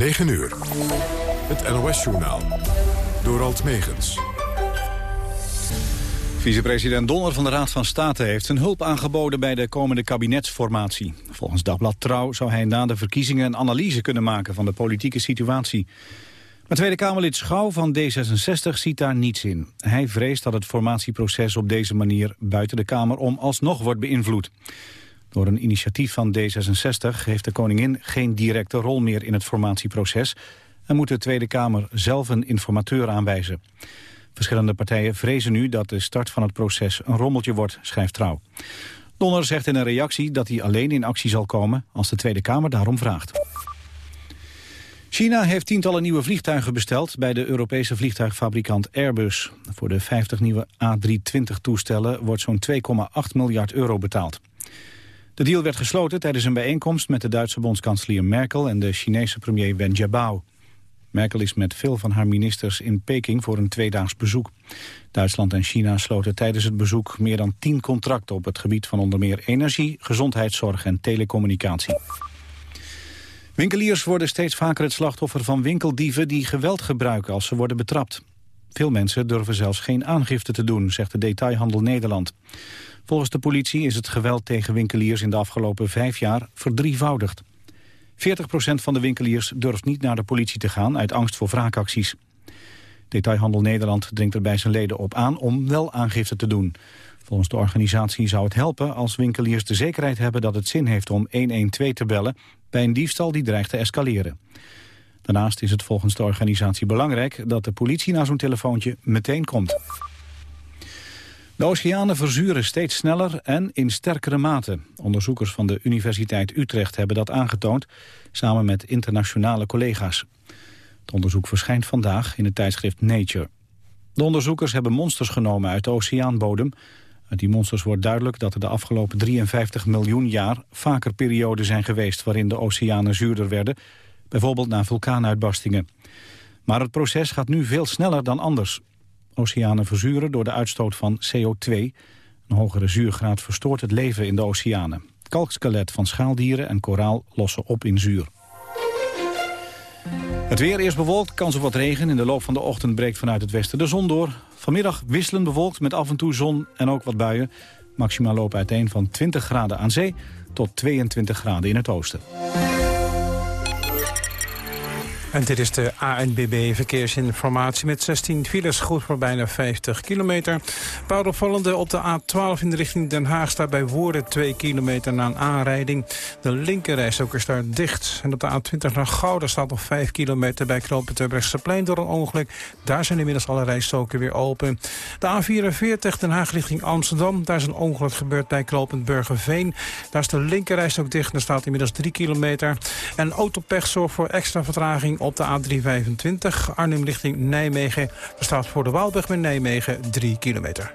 9 uur. Het NOS-journaal. Door Alt Megens. Vicepresident Donner van de Raad van State heeft zijn hulp aangeboden bij de komende kabinetsformatie. Volgens Dagblad Trouw zou hij na de verkiezingen een analyse kunnen maken van de politieke situatie. Maar Tweede Kamerlid Schouw van D66 ziet daar niets in. Hij vreest dat het formatieproces op deze manier buiten de Kamer om alsnog wordt beïnvloed. Door een initiatief van D66 heeft de koningin geen directe rol meer in het formatieproces... en moet de Tweede Kamer zelf een informateur aanwijzen. Verschillende partijen vrezen nu dat de start van het proces een rommeltje wordt, schrijft Trouw. Donner zegt in een reactie dat hij alleen in actie zal komen als de Tweede Kamer daarom vraagt. China heeft tientallen nieuwe vliegtuigen besteld bij de Europese vliegtuigfabrikant Airbus. Voor de 50 nieuwe A320-toestellen wordt zo'n 2,8 miljard euro betaald. De deal werd gesloten tijdens een bijeenkomst met de Duitse bondskanselier Merkel en de Chinese premier Wen Jiabao. Merkel is met veel van haar ministers in Peking voor een tweedaags bezoek. Duitsland en China sloten tijdens het bezoek meer dan tien contracten op het gebied van onder meer energie, gezondheidszorg en telecommunicatie. Winkeliers worden steeds vaker het slachtoffer van winkeldieven die geweld gebruiken als ze worden betrapt. Veel mensen durven zelfs geen aangifte te doen, zegt de Detailhandel Nederland. Volgens de politie is het geweld tegen winkeliers in de afgelopen vijf jaar verdrievoudigd. 40% van de winkeliers durft niet naar de politie te gaan uit angst voor wraakacties. Detailhandel Nederland dringt er bij zijn leden op aan om wel aangifte te doen. Volgens de organisatie zou het helpen als winkeliers de zekerheid hebben dat het zin heeft om 112 te bellen bij een diefstal die dreigt te escaleren. Daarnaast is het volgens de organisatie belangrijk dat de politie naar zo'n telefoontje meteen komt. De oceanen verzuren steeds sneller en in sterkere mate. Onderzoekers van de Universiteit Utrecht hebben dat aangetoond... samen met internationale collega's. Het onderzoek verschijnt vandaag in het tijdschrift Nature. De onderzoekers hebben monsters genomen uit de oceaanbodem. Uit die monsters wordt duidelijk dat er de afgelopen 53 miljoen jaar... vaker perioden zijn geweest waarin de oceanen zuurder werden... bijvoorbeeld na vulkaanuitbarstingen. Maar het proces gaat nu veel sneller dan anders. Oceanen verzuren door de uitstoot van CO2. Een hogere zuurgraad verstoort het leven in de oceanen. Kalkskelet van schaaldieren en koraal lossen op in zuur. Het weer eerst bewolkt, kans op wat regen. In de loop van de ochtend breekt vanuit het westen de zon door. Vanmiddag wisselend bewolkt met af en toe zon en ook wat buien. Maximaal lopen uiteen van 20 graden aan zee tot 22 graden in het oosten. En dit is de ANBB verkeersinformatie met 16 files, goed voor bijna 50 kilometer. Paar opvallende op de A12 in de richting Den Haag staat bij Woerden 2 kilometer na een aanrijding. De linkerrijstok is dicht. En op de A20 naar Gouda staat nog 5 kilometer bij knooppunt plein door een ongeluk. Daar zijn inmiddels alle rijstoken weer open. De A44 Den Haag richting Amsterdam, daar is een ongeluk gebeurd bij knooppunt Burgerveen. Daar is de linkerrijstok dicht en staat inmiddels 3 kilometer. En autopech zorgt voor extra vertraging op de A325 Arnhem richting Nijmegen. Er staat voor de Waalbrug met Nijmegen 3 kilometer.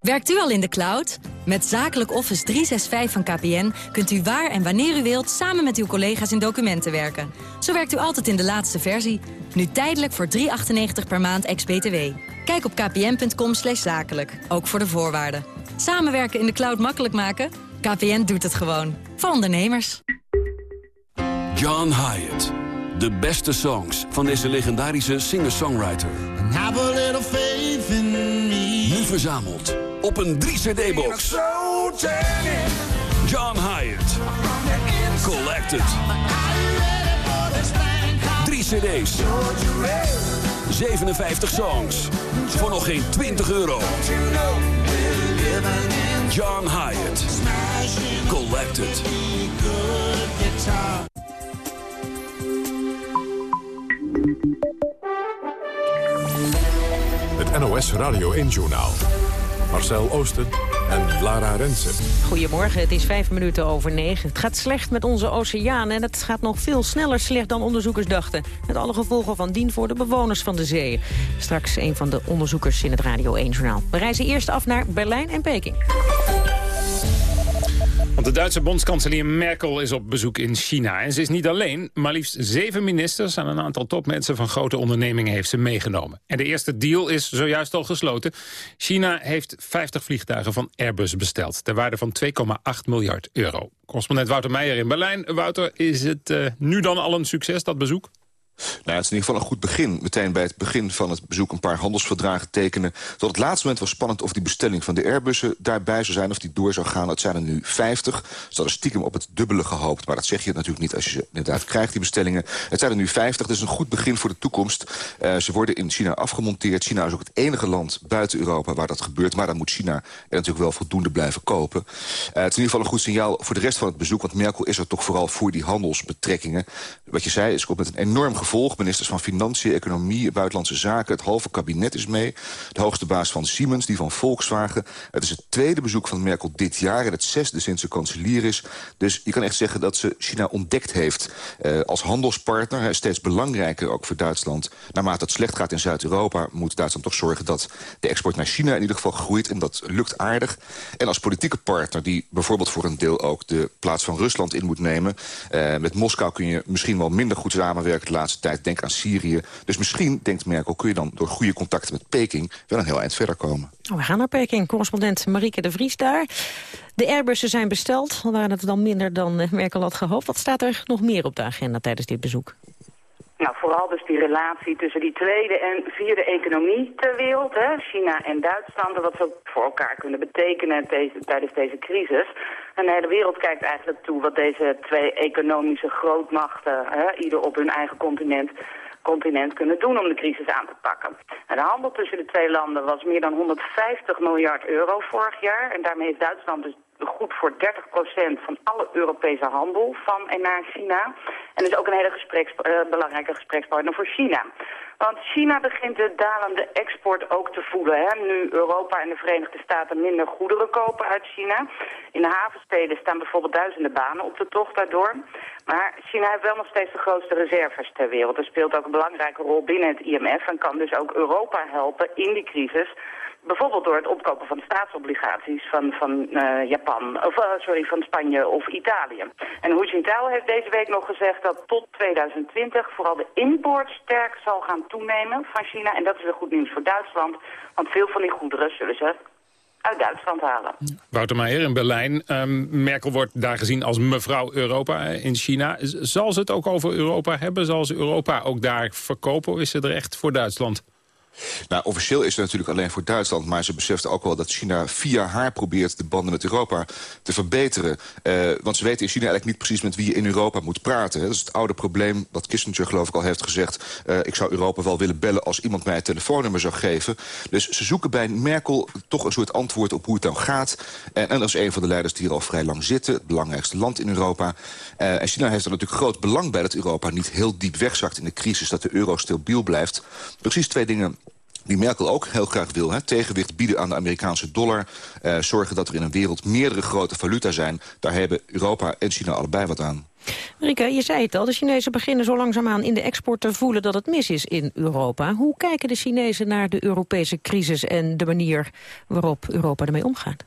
Werkt u al in de cloud? Met Zakelijk Office 365 van KPN kunt u waar en wanneer u wilt... samen met uw collega's in documenten werken. Zo werkt u altijd in de laatste versie. Nu tijdelijk voor 3,98 per maand ex-BTW. Kijk op kpn.com zakelijk, ook voor de voorwaarden. Samenwerken in de cloud makkelijk maken? KPN doet het gewoon. Voor ondernemers. John Hyatt. De beste songs van deze legendarische singer-songwriter. Nu verzameld op een 3-cd-box. John Hyatt. Collected. 3 cd's. 57 songs. Voor nog geen 20 euro. John Hyatt. Collected. Het NOS Radio 1 Journaal. Marcel Oosten en Lara Rensen. Goedemorgen, het is vijf minuten over negen. Het gaat slecht met onze oceanen en het gaat nog veel sneller slecht dan onderzoekers dachten. Met alle gevolgen van dien voor de bewoners van de zee. Straks een van de onderzoekers in het Radio 1-journaal. We reizen eerst af naar Berlijn en Peking. De Duitse bondskanselier Merkel is op bezoek in China. En ze is niet alleen, maar liefst zeven ministers... en een aantal topmensen van grote ondernemingen heeft ze meegenomen. En de eerste deal is zojuist al gesloten. China heeft 50 vliegtuigen van Airbus besteld... ter waarde van 2,8 miljard euro. Correspondent Wouter Meijer in Berlijn. Wouter, is het uh, nu dan al een succes, dat bezoek? Nou, het is in ieder geval een goed begin. Meteen bij het begin van het bezoek een paar handelsverdragen tekenen. Tot het laatste moment was spannend of die bestelling van de Airbussen daarbij zou zijn. Of die door zou gaan. Het zijn er nu 50. Ze hadden stiekem op het dubbele gehoopt. Maar dat zeg je natuurlijk niet als je ze inderdaad krijgt, die bestellingen. Het zijn er nu 50. Dat is een goed begin voor de toekomst. Uh, ze worden in China afgemonteerd. China is ook het enige land buiten Europa waar dat gebeurt. Maar dan moet China er natuurlijk wel voldoende blijven kopen. Uh, het is in ieder geval een goed signaal voor de rest van het bezoek. Want Merkel is er toch vooral voor die handelsbetrekkingen. Wat je zei, is komt met een enorm gevolg. Ministers van Financiën, Economie, Buitenlandse Zaken. Het halve kabinet is mee. De hoogste baas van Siemens, die van Volkswagen. Het is het tweede bezoek van Merkel dit jaar... en het zesde sinds ze kanselier is. Dus je kan echt zeggen dat ze China ontdekt heeft eh, als handelspartner. Steeds belangrijker ook voor Duitsland. Naarmate het slecht gaat in Zuid-Europa... moet Duitsland toch zorgen dat de export naar China in ieder geval groeit. En dat lukt aardig. En als politieke partner die bijvoorbeeld voor een deel ook... de plaats van Rusland in moet nemen. Eh, met Moskou kun je misschien wel minder goed samenwerken de laatste tijd. Denk aan Syrië. Dus misschien, denkt Merkel, kun je dan door goede contacten met Peking... wel een heel eind verder komen. Oh, we gaan naar Peking. Correspondent Marieke de Vries daar. De Airbussen zijn besteld. Al waren het dan minder dan eh, Merkel had gehoopt. Wat staat er nog meer op de agenda tijdens dit bezoek? Nou, vooral dus die relatie tussen die tweede en vierde economie ter wereld, hè, China en Duitsland, wat ze voor elkaar kunnen betekenen tijdens deze crisis. En de hele wereld kijkt eigenlijk toe wat deze twee economische grootmachten, hè, ieder op hun eigen continent, continent kunnen doen om de crisis aan te pakken. En de handel tussen de twee landen was meer dan 150 miljard euro vorig jaar. En daarmee is Duitsland dus goed voor 30% van alle Europese handel van en naar China. En is ook een hele gespreks, uh, belangrijke gesprekspartner voor China. Want China begint de dalende export ook te voelen. Hè? Nu Europa en de Verenigde Staten minder goederen kopen uit China. In de havensteden staan bijvoorbeeld duizenden banen op de tocht daardoor. Maar China heeft wel nog steeds de grootste reserves ter wereld. Er speelt ook een belangrijke rol binnen het IMF en kan dus ook Europa helpen in die crisis Bijvoorbeeld door het opkopen van staatsobligaties van, van uh, Japan, of uh, sorry, van Spanje of Italië. En Hu Jintao heeft deze week nog gezegd dat tot 2020 vooral de import sterk zal gaan toenemen van China. En dat is weer goed nieuws voor Duitsland, want veel van die goederen zullen ze uit Duitsland halen. Wouter Meijer in Berlijn. Um, Merkel wordt daar gezien als mevrouw Europa in China. Zal ze het ook over Europa hebben? Zal ze Europa ook daar verkopen? Of is ze er echt voor Duitsland? Nou, officieel is het natuurlijk alleen voor Duitsland... maar ze beseft ook wel dat China via haar probeert de banden met Europa te verbeteren. Uh, want ze weten in China eigenlijk niet precies met wie je in Europa moet praten. Dat is het oude probleem wat Kissinger geloof ik al heeft gezegd. Uh, ik zou Europa wel willen bellen als iemand mij het telefoonnummer zou geven. Dus ze zoeken bij Merkel toch een soort antwoord op hoe het nou gaat. En, en dat is een van de leiders die hier al vrij lang zitten. Het belangrijkste land in Europa. Uh, en China heeft er natuurlijk groot belang bij dat Europa niet heel diep wegzakt in de crisis. Dat de euro stabiel blijft. Precies twee dingen die Merkel ook heel graag wil. Hè? Tegenwicht bieden aan de Amerikaanse dollar. Uh, zorgen dat er in een wereld meerdere grote valuta zijn. Daar hebben Europa en China allebei wat aan. Marika, je zei het al, de Chinezen beginnen zo langzaamaan in de export te voelen dat het mis is in Europa. Hoe kijken de Chinezen naar de Europese crisis en de manier waarop Europa ermee omgaat?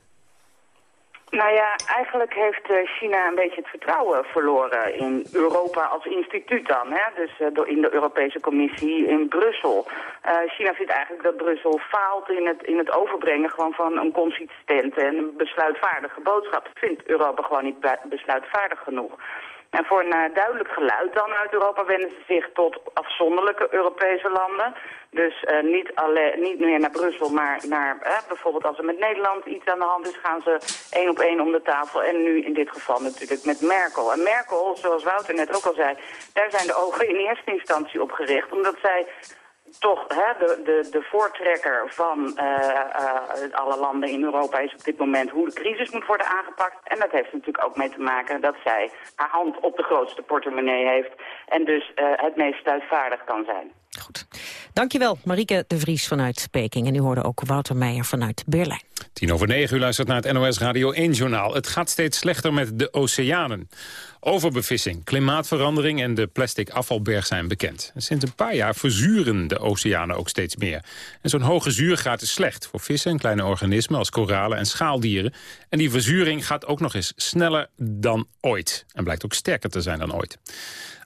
Nou ja, eigenlijk heeft eh, China een beetje het vertrouwen verloren in Europa als instituut dan. Hè? Dus door in de Europese Commissie in Brussel. Uh, China vindt eigenlijk dat Brussel faalt in het, in het overbrengen gewoon van een consistente en besluitvaardige boodschap. Dat vindt Europa gewoon niet besluitvaardig genoeg. En voor een uh, duidelijk geluid dan uit Europa wenden ze zich tot afzonderlijke Europese landen. Dus uh, niet, alleen, niet meer naar Brussel, maar naar uh, bijvoorbeeld als er met Nederland iets aan de hand is, gaan ze één op één om de tafel. En nu in dit geval natuurlijk met Merkel. En Merkel, zoals Wouter net ook al zei, daar zijn de ogen in eerste instantie op gericht. Omdat zij toch hè, de, de, de voortrekker van uh, uh, alle landen in Europa is op dit moment hoe de crisis moet worden aangepakt. En dat heeft natuurlijk ook mee te maken dat zij haar hand op de grootste portemonnee heeft en dus uh, het meest uitvaardig kan zijn. Goed. Dankjewel, Marieke de Vries vanuit Peking. En u hoorde ook Wouter Meijer vanuit Berlijn. Tien over negen, u luistert naar het NOS Radio 1-journaal. Het gaat steeds slechter met de oceanen. Overbevissing, klimaatverandering en de plastic afvalberg zijn bekend. sinds een paar jaar verzuren de oceanen ook steeds meer. En zo'n hoge zuurgraad is slecht voor vissen en kleine organismen... als koralen en schaaldieren. En die verzuring gaat ook nog eens sneller dan ooit. En blijkt ook sterker te zijn dan ooit.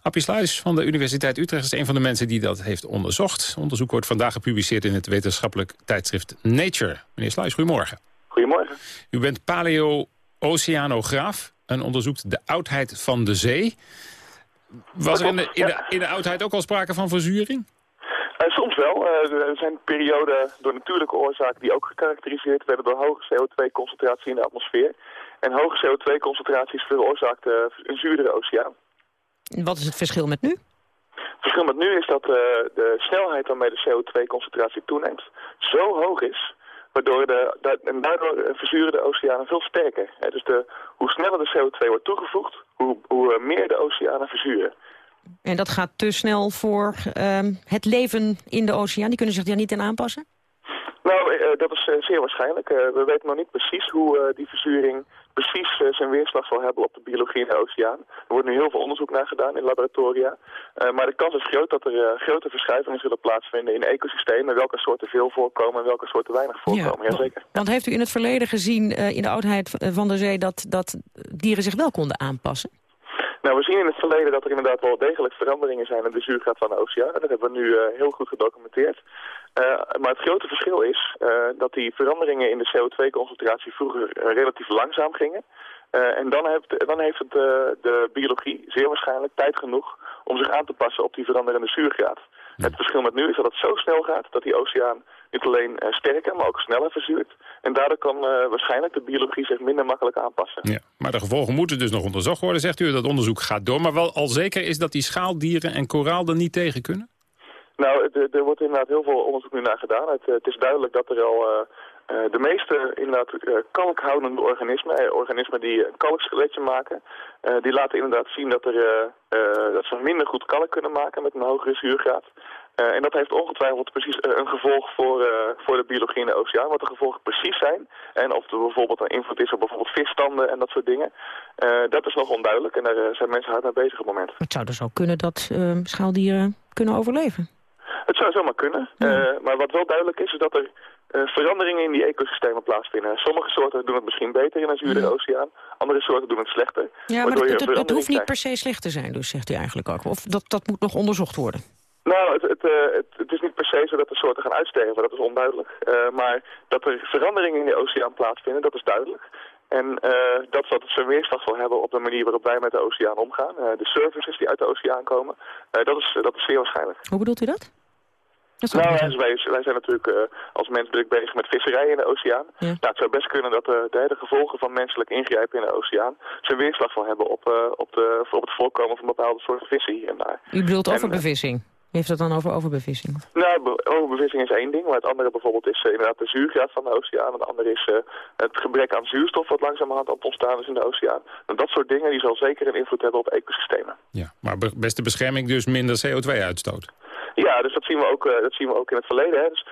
Appie Sluis van de Universiteit Utrecht is een van de mensen die dat heeft onderzocht. Onderzoek wordt vandaag gepubliceerd in het wetenschappelijk tijdschrift Nature. Meneer Sluis, goedemorgen. Goedemorgen. U bent paleo-oceanograaf en onderzoekt de oudheid van de zee. Was er in de, in, de, in de oudheid ook al sprake van verzuring? Uh, soms wel. Uh, er zijn perioden door natuurlijke oorzaken die ook gekarakteriseerd werden door hoge CO2-concentratie in de atmosfeer. En hoge CO2-concentraties veroorzaakt uh, een zuurdere oceaan. Wat is het verschil met nu? Het verschil met nu is dat de snelheid waarmee de CO2-concentratie toeneemt zo hoog is Waardoor de, en daardoor verzuren de oceanen veel sterker. dus de, hoe sneller de CO2 wordt toegevoegd, hoe, hoe meer de oceanen verzuren. En dat gaat te snel voor uh, het leven in de oceaan? Die kunnen zich daar niet in aanpassen? Nou, uh, dat is uh, zeer waarschijnlijk. We weten nog niet precies hoe die verzuring precies uh, zijn weerslag zal hebben op de biologie in de oceaan. Er wordt nu heel veel onderzoek naar gedaan in laboratoria. Uh, maar de kans is groot dat er uh, grote verschuivingen zullen plaatsvinden in ecosystemen. Welke soorten veel voorkomen en welke soorten weinig voorkomen. Ja, Jazeker. Want heeft u in het verleden gezien in de oudheid van de zee dat, dat dieren zich wel konden aanpassen? Nou, we zien in het verleden dat er inderdaad wel degelijk veranderingen zijn in de zuurgraad van de oceaan. Dat hebben we nu uh, heel goed gedocumenteerd. Uh, maar het grote verschil is uh, dat die veranderingen in de CO2-concentratie vroeger relatief langzaam gingen. en dan heeft, dan heeft het, de biologie zeer waarschijnlijk tijd genoeg om zich aan te passen op die veranderende zuurgraad. Het verschil met nu is dat het zo snel gaat dat die oceaan niet alleen uh, sterker, maar ook sneller verzuurt. En daardoor kan uh, waarschijnlijk de biologie zich minder makkelijk aanpassen. Ja, maar de gevolgen moeten dus nog onderzocht worden, zegt u. Dat onderzoek gaat door. Maar wel al zeker is dat die schaaldieren en koraal er niet tegen kunnen? Nou, er wordt inderdaad heel veel onderzoek nu naar gedaan. Het, het is duidelijk dat er al... Uh, de meeste inderdaad uh, kalkhoudende organismen, eh, organismen die een kalkskeletje maken, uh, die laten inderdaad zien dat, er, dat ze minder goed kalk kunnen maken met een hogere zuurgraad. Uh, en dat heeft ongetwijfeld precies uh, een gevolg voor, uh, voor de biologie in de oceaan. Wat de gevolgen precies zijn. En of er bijvoorbeeld een invloed is op bijvoorbeeld visstanden en dat soort dingen. dat is nog onduidelijk en daar zijn mensen hard mee bezig op het moment. Het zou dus ook kunnen dat ehm, schaaldieren kunnen overleven? Het zou zomaar kunnen. Ja. maar wat wel duidelijk is, is dat er veranderingen in die ecosystemen plaatsvinden. Sommige soorten doen het misschien beter in een zuurdere ja. oceaan. Andere soorten doen het slechter. Ja, maar het, het, het hoeft niet per se slecht te zijn, dus zegt u eigenlijk ook. Of dat, dat moet nog onderzocht worden. Nou, het, het, uh, het, het, is niet per se zo dat de soorten gaan uitsterven, dat is onduidelijk. Uh, maar dat er veranderingen in de oceaan plaatsvinden, dat is duidelijk. En uh, dat dat zijn weerslag zal hebben op de manier waarop wij met de oceaan omgaan. de services die uit de oceaan komen, dat, is, dat is zeer waarschijnlijk. Hoe bedoelt u dat? nou, wij, wij, zijn natuurlijk als mens druk bezig met visserij in de oceaan. Ja. Nou, het zou best kunnen dat de, de, gevolgen van menselijk ingrijpen in de oceaan... zijn weerslag zal hebben op, op, de, op het voorkomen van bepaalde soorten vissen hier en daar. U bedoelt overbevissing? Heeft het dan over overbevissing? Nou, overbevissing is één ding, maar het andere bijvoorbeeld is uh, inderdaad de zuurgraad van de oceaan. Het andere is uh, het gebrek aan zuurstof wat langzamerhand aan het ontstaan is in de oceaan. En dat soort dingen die zal zeker een invloed hebben op ecosystemen. Ja, maar beste bescherming dus minder CO2-uitstoot? Ja, dus dat zien we ook, uh, dat zien we ook in het verleden. Hè. Dus,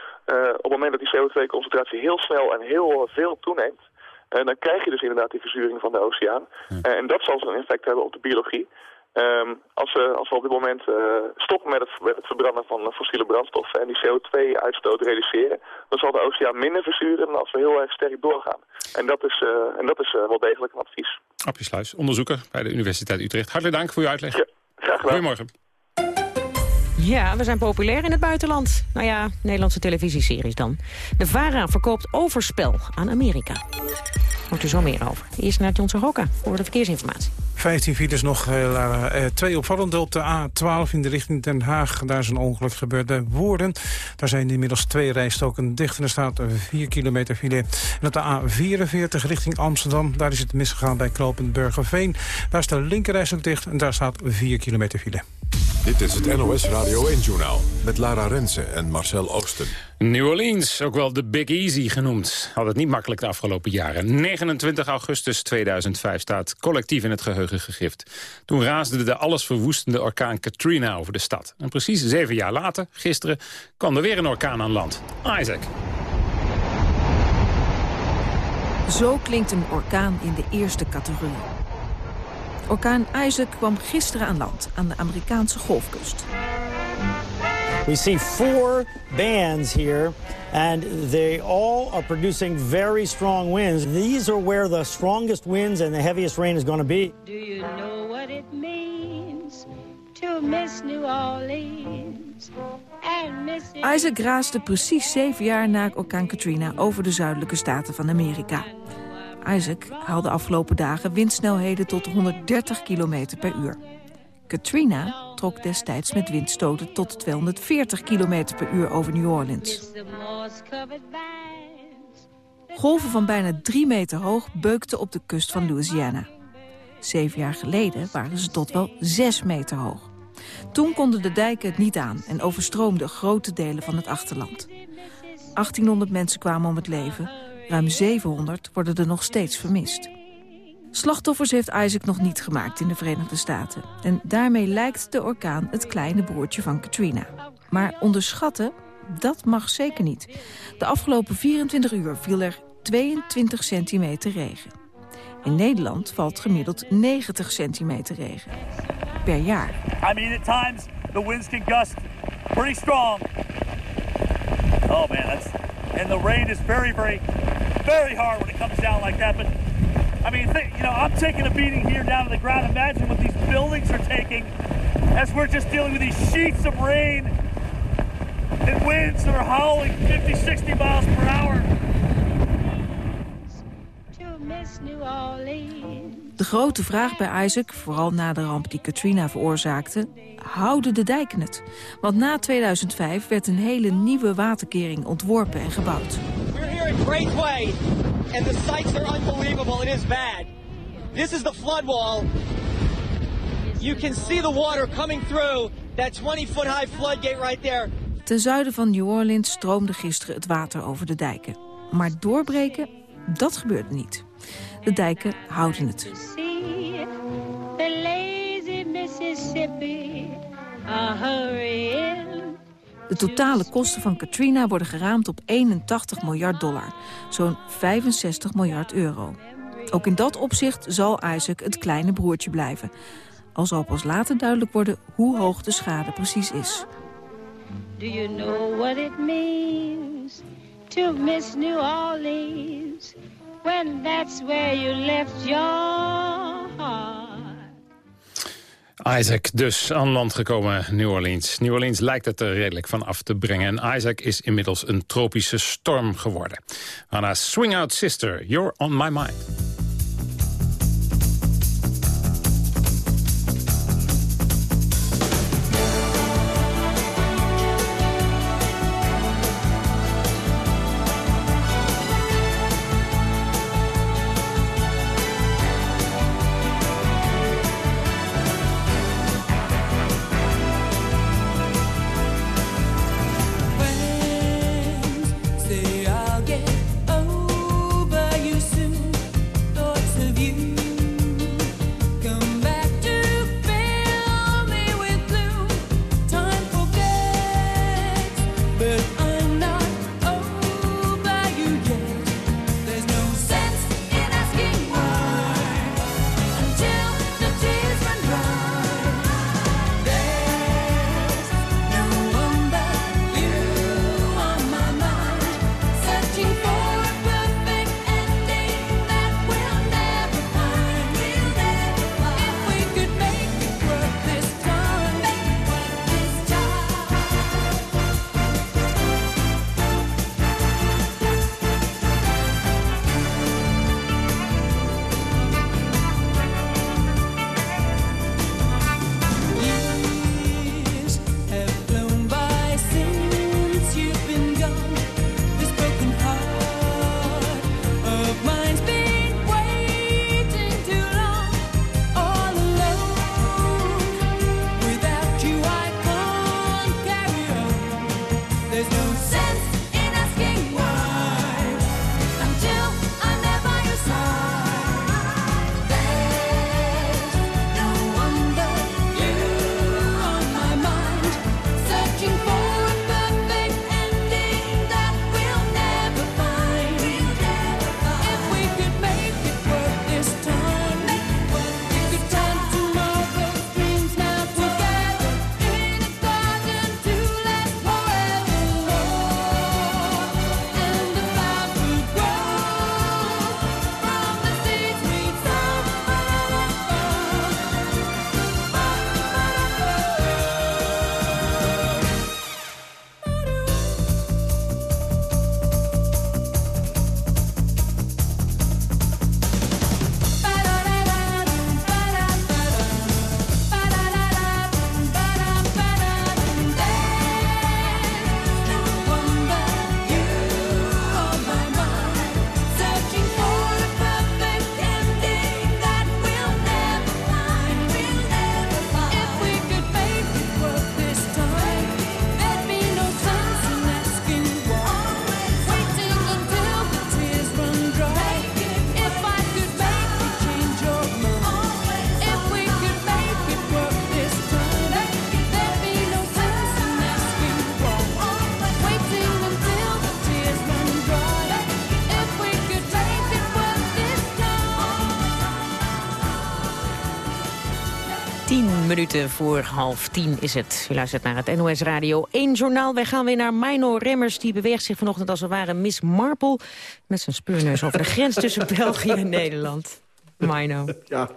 op het moment dat die CO2-concentratie heel snel en heel veel toeneemt, dan krijg je dus inderdaad die verzuring van de oceaan. Ja. en dat zal zijn effect hebben op de biologie. Um, als, we, als we op dit moment uh, stoppen met het, met het verbranden van fossiele brandstoffen en die CO2-uitstoot reduceren, dan zal de oceaan minder verzuren dan als we heel erg sterk doorgaan. En dat is, uh, en dat is uh, wel degelijk een advies. Appie Sluis, onderzoeker bij de Universiteit Utrecht. Hartelijk dank voor uw uitleg. Ja, graag gedaan. Goedemorgen. Ja, we zijn populair in het buitenland. Nou ja, Nederlandse televisieseries dan. De VARA verkoopt overspel aan Amerika. Hoort u zo meer over. Eerst naar John Roka voor de verkeersinformatie. 15 files nog, uh, twee opvallende op de A12 in de richting Den Haag. Daar is een ongeluk gebeurd bij Woerden. Daar zijn inmiddels twee rijstoken dicht en er staat 4 kilometer file. En op de A44 richting Amsterdam, daar is het misgegaan bij knooppunt Burgerveen. Daar is de linkerrijstok dicht en daar staat 4 kilometer file. Dit is het NOS Radio 1-journaal met Lara Rensen en Marcel Oosten. New Orleans, ook wel de Big Easy genoemd. Had het niet makkelijk de afgelopen jaren. 29 augustus 2005 staat collectief in het geheugen gegrift. Toen raasde de allesverwoestende orkaan Katrina over de stad. En precies zeven jaar later, gisteren, kwam er weer een orkaan aan land. Isaac. Zo klinkt een orkaan in de eerste categorie. Orkaan Isaac kwam gisteren aan land aan de Amerikaanse golfkust. We see four bands here, and they all are producing very strong winds. These are where the strongest winds and the heaviest rain is going to be. Do you know what it means to miss New Orleans? Isaac raasde precies zeven jaar na orkaan Katrina over de zuidelijke staten van Amerika. Isaac haalde afgelopen dagen windsnelheden tot 130 km per uur. Katrina trok destijds met windstoten tot 240 km per uur over New Orleans. Golven van bijna 3 meter hoog beukten op de kust van Louisiana. Zeven jaar geleden waren ze tot wel 6 meter hoog. Toen konden de dijken het niet aan en overstroomden grote delen van het achterland. 1800 mensen kwamen om het leven, ruim 700 worden er nog steeds vermist. Slachtoffers heeft Isaac nog niet gemaakt in de Verenigde Staten. En daarmee lijkt de orkaan het kleine broertje van Katrina. Maar onderschatten, dat mag zeker niet. De afgelopen 24 uur viel er 22 centimeter regen. In Nederland valt gemiddeld 90 centimeter regen. Per jaar. I mean, at times the winds can gust strong. Oh man, that's and the rain is very, very hard when it comes down like that. But I mean, think, you know, I'm taking a beating here down to the ground. Imagine what these buildings are taking as we're just dealing with these sheets of rain and winds that are howling 50, 60 miles per hour. De grote vraag bij Isaac, vooral na de ramp die Katrina veroorzaakte... houden de dijken het? Want na 2005 werd een hele nieuwe waterkering ontworpen en gebouwd. We're here at Great Way, and the sights are unbelievable. It is bad. This is the flood wall. You can see the water coming through that 20-foot high floodgate right there. Ten zuiden van New Orleans stroomde gisteren het water over de dijken. Maar doorbreken, dat gebeurde niet. De dijken houden het. The lazy Mississippi, a hurrying. De totale kosten van Katrina worden geraamd op 81 miljard dollar. Zo'n 65 miljard euro. Ook in dat opzicht zal Isaac het kleine broertje blijven. Al zal pas later duidelijk worden hoe hoog de schade precies is. Do you know what it means to miss New Orleans when that's where you left your heart? Isaac dus aan land gekomen New Orleans. New Orleans lijkt het er redelijk van af te brengen. En Isaac is inmiddels een tropische storm geworden. Anna Swing Out Sister, You're On My Mind. Minuten voor half tien is het. U luistert naar het NOS Radio 1 journaal. Wij gaan weer naar Mino Remmers. Die beweegt zich vanochtend als het ware Miss Marple... met zijn speurneus over de grens tussen België en Nederland. Mino. Ja,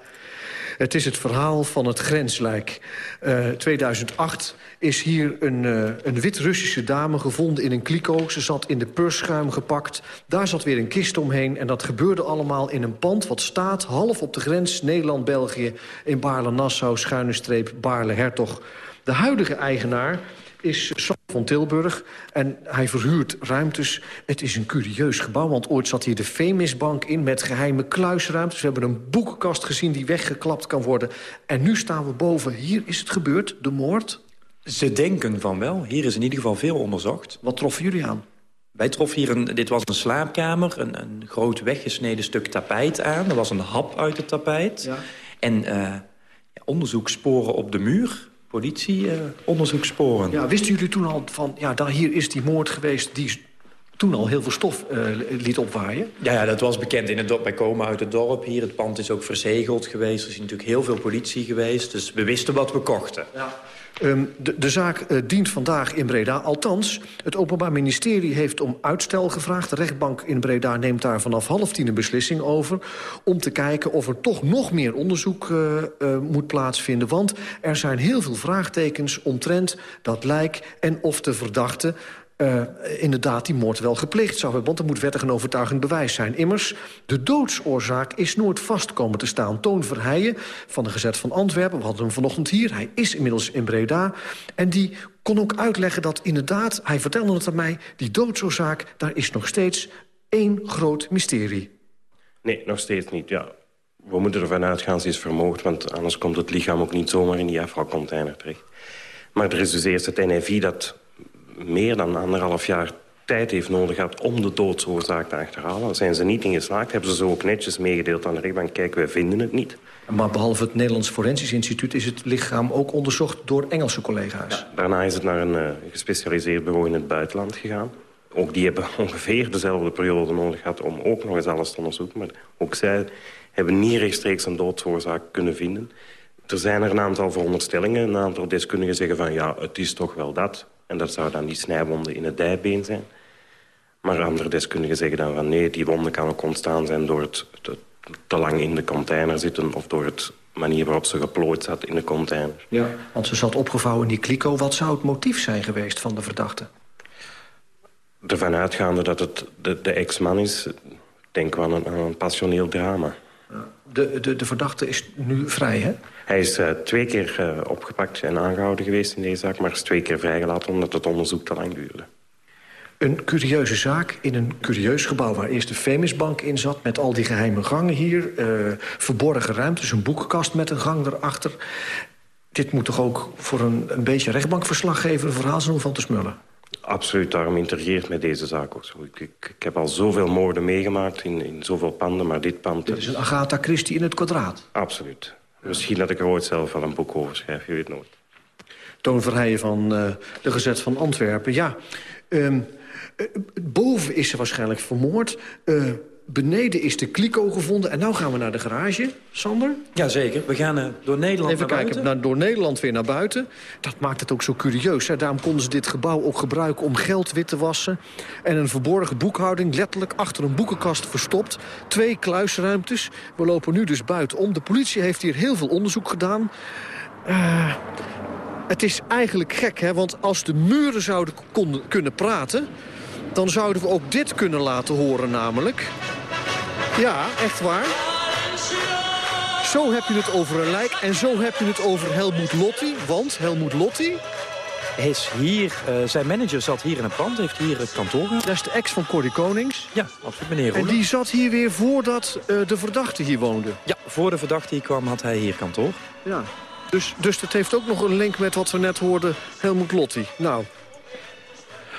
het is het verhaal van het grenslijk. Uh, 2008 is hier een, uh, een wit-Russische dame gevonden in een kliko. Ze zat in de pursschuim gepakt. Daar zat weer een kist omheen. En dat gebeurde allemaal in een pand wat staat... half op de grens Nederland-België in Baarle-Nassau... schuine streep Baarle-Hertog. De huidige eigenaar is van Tilburg. En hij verhuurt ruimtes. Het is een curieus gebouw, want ooit zat hier de Femisbank in... met geheime kluisruimtes. We hebben een boekenkast gezien die weggeklapt kan worden. En nu staan we boven. Hier is het gebeurd, de moord. Ze denken van wel. Hier is in ieder geval veel onderzocht. Wat troffen jullie aan? Wij troffen hier, een, dit was een slaapkamer, een, een groot weggesneden stuk tapijt aan. Er was een hap uit het tapijt. Ja. En uh, ja, onderzoeksporen op de muur politie-onderzoekssporen. ja, wisten jullie toen al van, ja, daar, hier is die moord geweest... die toen al heel veel stof uh, liet opwaaien? Ja, ja, dat was bekend. In het dorp, wij komen uit het dorp hier. Het pand is ook verzegeld geweest. Er is natuurlijk heel veel politie geweest. Dus we wisten wat we kochten. Ja. Um, de, de, zaak uh, dient vandaag in Breda. Althans, het Openbaar Ministerie heeft om uitstel gevraagd. De rechtbank in Breda neemt daar vanaf half tien een beslissing over... om te kijken of er toch nog meer onderzoek uh, uh, moet plaatsvinden. Want er zijn heel veel vraagtekens omtrent dat lijk... en of de verdachte uh, inderdaad die moord wel gepleegd zou hebben. Want er moet wettig en overtuigend bewijs zijn. Immers, de doodsoorzaak is nooit vast komen te staan. Toon Verheijen van de Gezet van Antwerpen, we hadden hem vanochtend hier. Hij is inmiddels in Breda. En die kon ook uitleggen dat inderdaad, hij vertelde het aan mij... die doodsoorzaak, daar is nog steeds één groot mysterie. Nee, nog steeds niet, ja. We moeten ervan uitgaan, ze is vermoord... want anders komt het lichaam ook niet zomaar in die afvalcontainer terecht. Maar er is dus eerst het NFI dat meer dan anderhalf jaar tijd heeft nodig gehad om de doodsoorzaak te achterhalen. Zijn ze niet in geslaagd, hebben ze zo ook netjes meegedeeld aan de rechtbank. Kijk, wij vinden het niet. Maar behalve het Nederlands Forensisch Instituut... is het lichaam ook onderzocht door Engelse collega's? Ja, daarna is het naar een uh, gespecialiseerd bureau in het buitenland gegaan. Ook die hebben ongeveer dezelfde periode nodig gehad... om ook nog eens alles te onderzoeken. Maar ook zij hebben niet rechtstreeks een doodsoorzaak kunnen vinden. Er zijn er een aantal veronderstellingen. Een aantal deskundigen zeggen van... ja, het is toch wel dat. En dat zou dan die snijwonden in het dijbeen zijn. Maar andere deskundigen zeggen dan van nee, die wonden kan ook ontstaan zijn door het te, te lang in de container zitten... of door het manier waarop ze geplooid zat in de container. Ja, want ze zat opgevouwen in die kliko. Wat zou het motief zijn geweest van de verdachte? Ervan uitgaande dat het de, de ex-man is, denk we aan een, aan een passioneel drama. De, de, de verdachte is nu vrij, hè? Hij is uh, twee keer uh, opgepakt en aangehouden geweest in deze zaak... maar is twee keer vrijgelaten omdat het onderzoek te lang duurde. Een curieuze zaak in een curieus gebouw... waar eerst de Femisbank in zat met al die geheime gangen hier. Uh, verborgen ruimtes, een boekenkast met een gang erachter. Dit moet toch ook voor een, een beetje rechtbankverslaggever... een verhaal zijn om van te smullen? Absoluut, daarom intrigeert met deze zaak ook zo. Ik, ik, ik, heb al zoveel moorden meegemaakt in, in zoveel panden, maar dit pand... Dit is een Agatha Christie in het kwadraat? Absoluut. Misschien dat ik er ooit zelf wel een boek over schrijf, je weet nooit. Toon Verheijen van uh, de Gezet van Antwerpen. Ja, um, uh, boven is ze waarschijnlijk vermoord. Uh, beneden is de kliko gevonden. En nu gaan we naar de garage, Sander. Jazeker, we gaan uh, door Nederland Even naar kijken, naar, door Nederland weer naar buiten. Dat maakt het ook zo curieus. Hè? Daarom konden ze dit gebouw ook gebruiken om geld wit te wassen. En een verborgen boekhouding, letterlijk achter een boekenkast verstopt. Twee kluisruimtes. We lopen nu dus buiten om. De politie heeft hier heel veel onderzoek gedaan. Uh, het is eigenlijk gek, hè? want als de muren zouden konden, kunnen praten dan zouden we ook dit kunnen laten horen namelijk. Ja, echt waar. Zo heb je het over een lijk en zo heb je het over Helmoet Lotti. Want Helmoet Lotti... Is hier, uh, zijn manager zat hier in het pand, heeft hier het kantoor. Dat is de ex van Cordy Konings. Ja, absoluut, meneer Roeler. En die zat hier weer voordat uh, de verdachte hier woonde. Ja, voor de verdachte hier kwam had hij hier kantoor. Ja, dus, dus dat heeft ook nog een link met wat we net hoorden, Helmoet Lotti. Nou,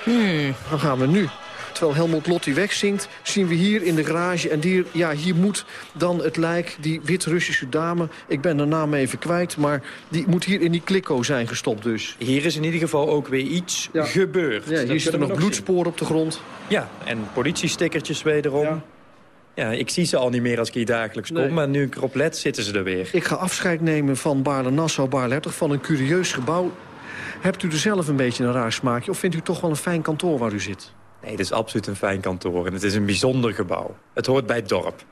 Hmm. Dan gaan we nu. Terwijl Helmut Lotti wegzinkt, zien we hier in de garage... en hier, ja, hier moet dan het lijk, die wit-Russische dame... ik ben de naam even kwijt, maar die moet hier in die kliko zijn gestopt dus. Hier is in ieder geval ook weer iets ja. gebeurd. Ja, hier zitten nog bloedsporen op de grond. Ja, en politiestickertjes wederom. Ja. Ja, ik zie ze al niet meer als ik hier dagelijks kom, maar nu ik erop let, zitten ze er weer. Ik ga afscheid nemen van Baarle Nassau, Baarle van een curieus gebouw. Hebt u er zelf een beetje een raar smaakje of vindt u toch wel een fijn kantoor waar u zit? Nee, het is absoluut een fijn kantoor en het is een bijzonder gebouw. Het hoort bij het dorp.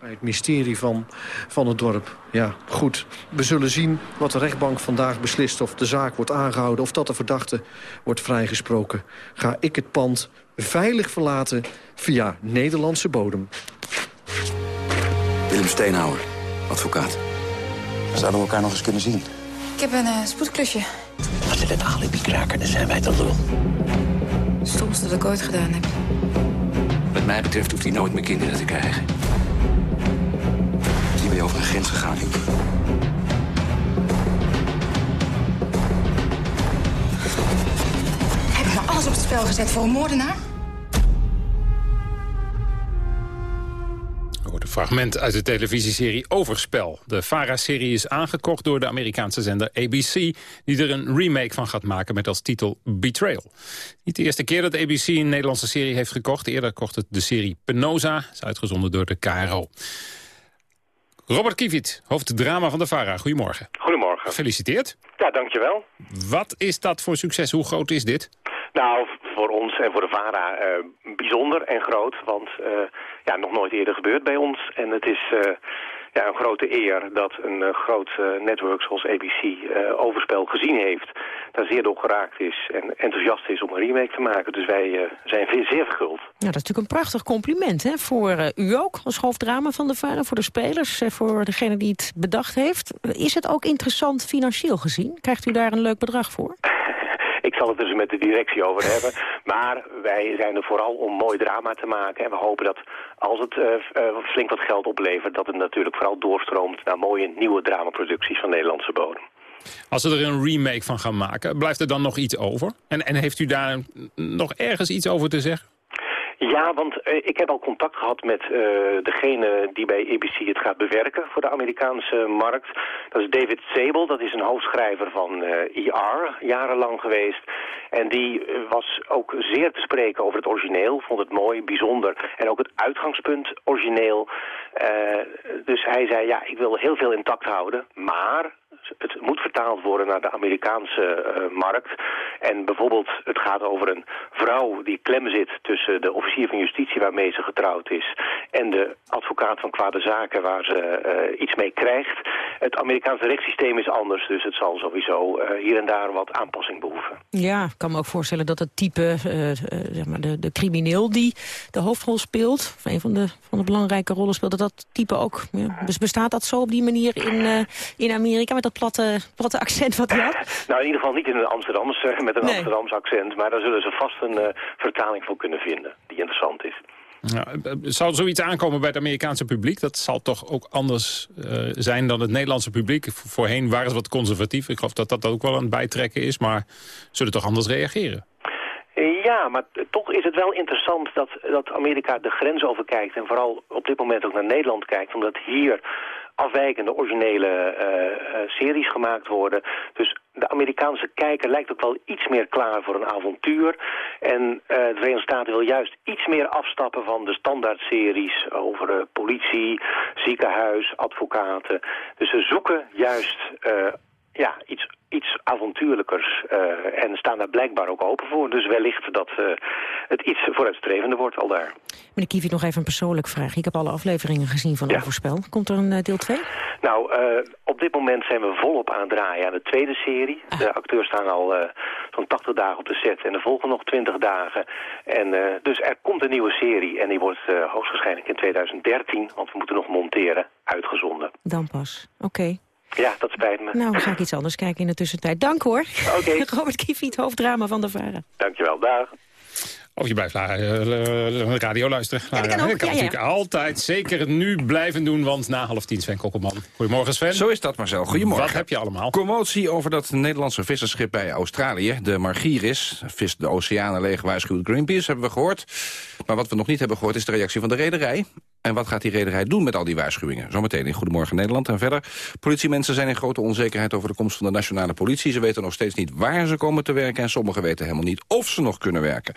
Bij het mysterie van, van het dorp. Ja, goed. We zullen zien wat de rechtbank vandaag beslist... of de zaak wordt aangehouden of dat de verdachte wordt vrijgesproken. Ga ik het pand veilig verlaten via Nederlandse bodem. Willem Steenhouwer, advocaat. Zouden we elkaar nog eens kunnen zien? Ik heb een uh, spoedklusje. Het een alibi-kraker, dan zijn wij te lul. Stomste dat ik ooit gedaan heb. Wat mij betreft hoeft hij nooit meer kinderen te krijgen. Die ben je over een grens gegaan. Heb je nou alles op het spel gezet voor een moordenaar? Fragment uit de televisieserie Overspel. De VARA-serie is aangekocht door de Amerikaanse zender ABC... die er een remake van gaat maken met als titel Betrayal. Niet de eerste keer dat ABC een Nederlandse serie heeft gekocht. Eerder kocht het de serie Penosa, is uitgezonden door de KRO. Robert Kiviet, hoofddrama van de VARA. Goedemorgen. Goedemorgen. Gefeliciteerd. Ja, dankjewel. Wat is dat voor succes? Hoe groot is dit? Nou, voor ons en voor de VARA uh, bijzonder en groot, want uh, ja, nog nooit eerder gebeurd bij ons. En het is uh, ja, een grote eer dat een groot netwerk zoals ABC Overspel gezien heeft. Daar zeer door geraakt is en enthousiast is om een remake te maken. Dus wij zijn zeer verguld. Ja, dat is natuurlijk een prachtig compliment hè? voor u ook als hoofddrama van de VARA, voor de spelers, voor degene die het bedacht heeft. Is het ook interessant financieel gezien? Krijgt u daar een leuk bedrag voor? Ik zal het dus met de directie over hebben. Maar wij zijn er vooral om mooi drama te maken. En we hopen dat als het uh, uh, flink wat geld oplevert... dat het natuurlijk vooral doorstroomt naar mooie nieuwe dramaproducties van Nederlandse bodem. Als ze er een remake van gaan maken, blijft er dan nog iets over? En, en heeft u daar nog ergens iets over te zeggen? Ja, want uh, ik heb al contact gehad met uh, degene die bij ABC het gaat bewerken voor de Amerikaanse markt. Dat is David Sabel, dat is een hoofdschrijver van uh, ER, jarenlang geweest. En die was ook zeer te spreken over het origineel, vond het mooi, bijzonder. En ook het uitgangspunt origineel. dus hij zei, ja, ik wil heel veel intact houden, maar het moet vertaald worden naar de Amerikaanse uh, markt. En bijvoorbeeld, het gaat over een vrouw die klem zit tussen de officier van justitie waarmee ze getrouwd is en de advocaat van kwade zaken waar ze uh, iets mee krijgt. Het Amerikaanse rechtssysteem is anders, dus het zal sowieso uh, hier en daar wat aanpassing behoeven. Ja, ik kan me ook voorstellen dat het type, zeg maar de, de crimineel die de hoofdrol speelt, of een van de, van de belangrijke rollen speelt, dat dat type ook, bestaat dat zo op die manier in, in Amerika met dat platte, platte accent wat hij had? Nou, in ieder geval niet in een Amsterdamse, met een nee. Amsterdams accent. Maar daar zullen ze vast een uh, vertaling voor kunnen vinden die interessant is. Ja, zal zoiets aankomen bij het Amerikaanse publiek? Dat zal toch ook anders uh, zijn dan het Nederlandse publiek? Voorheen waren ze wat conservatief. Ik geloof dat dat ook wel aan het bijtrekken is. Maar zullen toch anders reageren? Ja, maar toch is het wel interessant dat, dat Amerika de grens overkijkt... en vooral op dit moment ook naar Nederland kijkt. Omdat hier afwijkende originele uh, series gemaakt worden. Dus de Amerikaanse kijker lijkt ook wel iets meer klaar voor een avontuur. En uh, de Verenigde Staten wil juist iets meer afstappen van de standaardseries over uh, politie, ziekenhuis, advocaten. Dus ze zoeken juist ja, iets, iets avontuurlijkers uh, en staan daar blijkbaar ook open voor. Dus wellicht dat uh, het iets vooruitstrevender wordt al daar. Meneer Kievit, nog even een persoonlijk vraag. Ik heb alle afleveringen gezien van ja. Overspel. Komt er een uh, deel 2? Nou, op dit moment zijn we volop aan het draaien aan de tweede serie. Ah. De acteurs staan al zo'n 80 dagen op de set en er volgen nog 20 dagen. En, dus er komt een nieuwe serie en die wordt hoogstwaarschijnlijk in 2013, want we moeten nog monteren, uitgezonden. Dan pas, oké. Okay. Ja, dat spijt me. Nou, dan ga ik iets anders kijken in de tussentijd. Dank hoor. Oké. Okay. Robert Kiefiet, hoofddrama van de Varen. Dankjewel, dag. Of je blijft naar uh, radio luisteren. Ja, dat kan, ook, dat kan ja, natuurlijk ja. altijd zeker nu blijven doen, want na half tien Sven Kokkelman. Goedemorgen Sven. Zo is dat Marcel, goedemorgen. Wat heb je allemaal? Commotie over dat Nederlandse visserschip bij Australië, de Margiris. Vis de oceanen leeg, waarschuwt Greenpeace, hebben we gehoord. Maar wat we nog niet hebben gehoord is de reactie van de rederij. En wat gaat die rederij doen met al die waarschuwingen? Zometeen in Goedemorgen Nederland. En verder, politiemensen zijn in grote onzekerheid over de komst van de nationale politie. Ze weten nog steeds niet waar ze komen te werken... en sommigen weten helemaal niet of ze nog kunnen werken.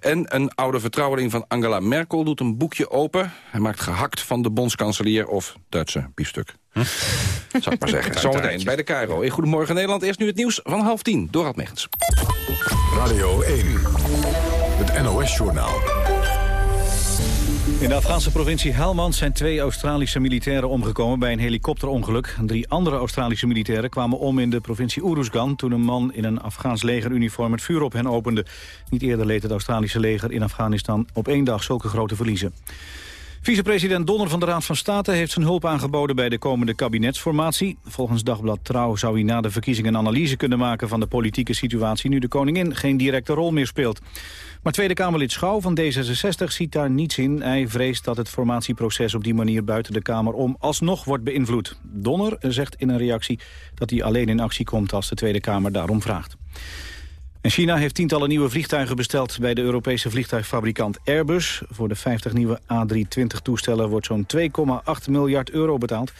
En een oude vertrouweling van Angela Merkel doet een boekje open. Hij maakt gehakt van de bondskanselier of Duitse biefstuk. Hm? Zal ik maar zeggen. Zometeen bij de Cairo. In Goedemorgen Nederland eerst nu het nieuws van half tien. Dorald Megens. Radio 1, het NOS-journaal. In de Afghaanse provincie Helmand zijn twee Australische militairen omgekomen bij een helikopterongeluk. Drie andere Australische militairen kwamen om in de provincie Uruzgan... toen een man in een Afghaans legeruniform het vuur op hen opende. Niet eerder leed het Australische leger in Afghanistan op één dag zulke grote verliezen. Vicepresident Donner van de Raad van State heeft zijn hulp aangeboden bij de komende kabinetsformatie. Volgens Dagblad Trouw zou hij na de verkiezingen een analyse kunnen maken van de politieke situatie nu de koningin geen directe rol meer speelt. Maar Tweede Kamerlid Schouw van D66 ziet daar niets in. Hij vreest dat het formatieproces op die manier buiten de Kamer om alsnog wordt beïnvloed. Donner zegt in een reactie dat hij alleen in actie komt als de Tweede Kamer daarom vraagt. En China heeft tientallen nieuwe vliegtuigen besteld bij de Europese vliegtuigfabrikant Airbus. Voor de 50 nieuwe A320-toestellen wordt zo'n 2,8 miljard euro betaald.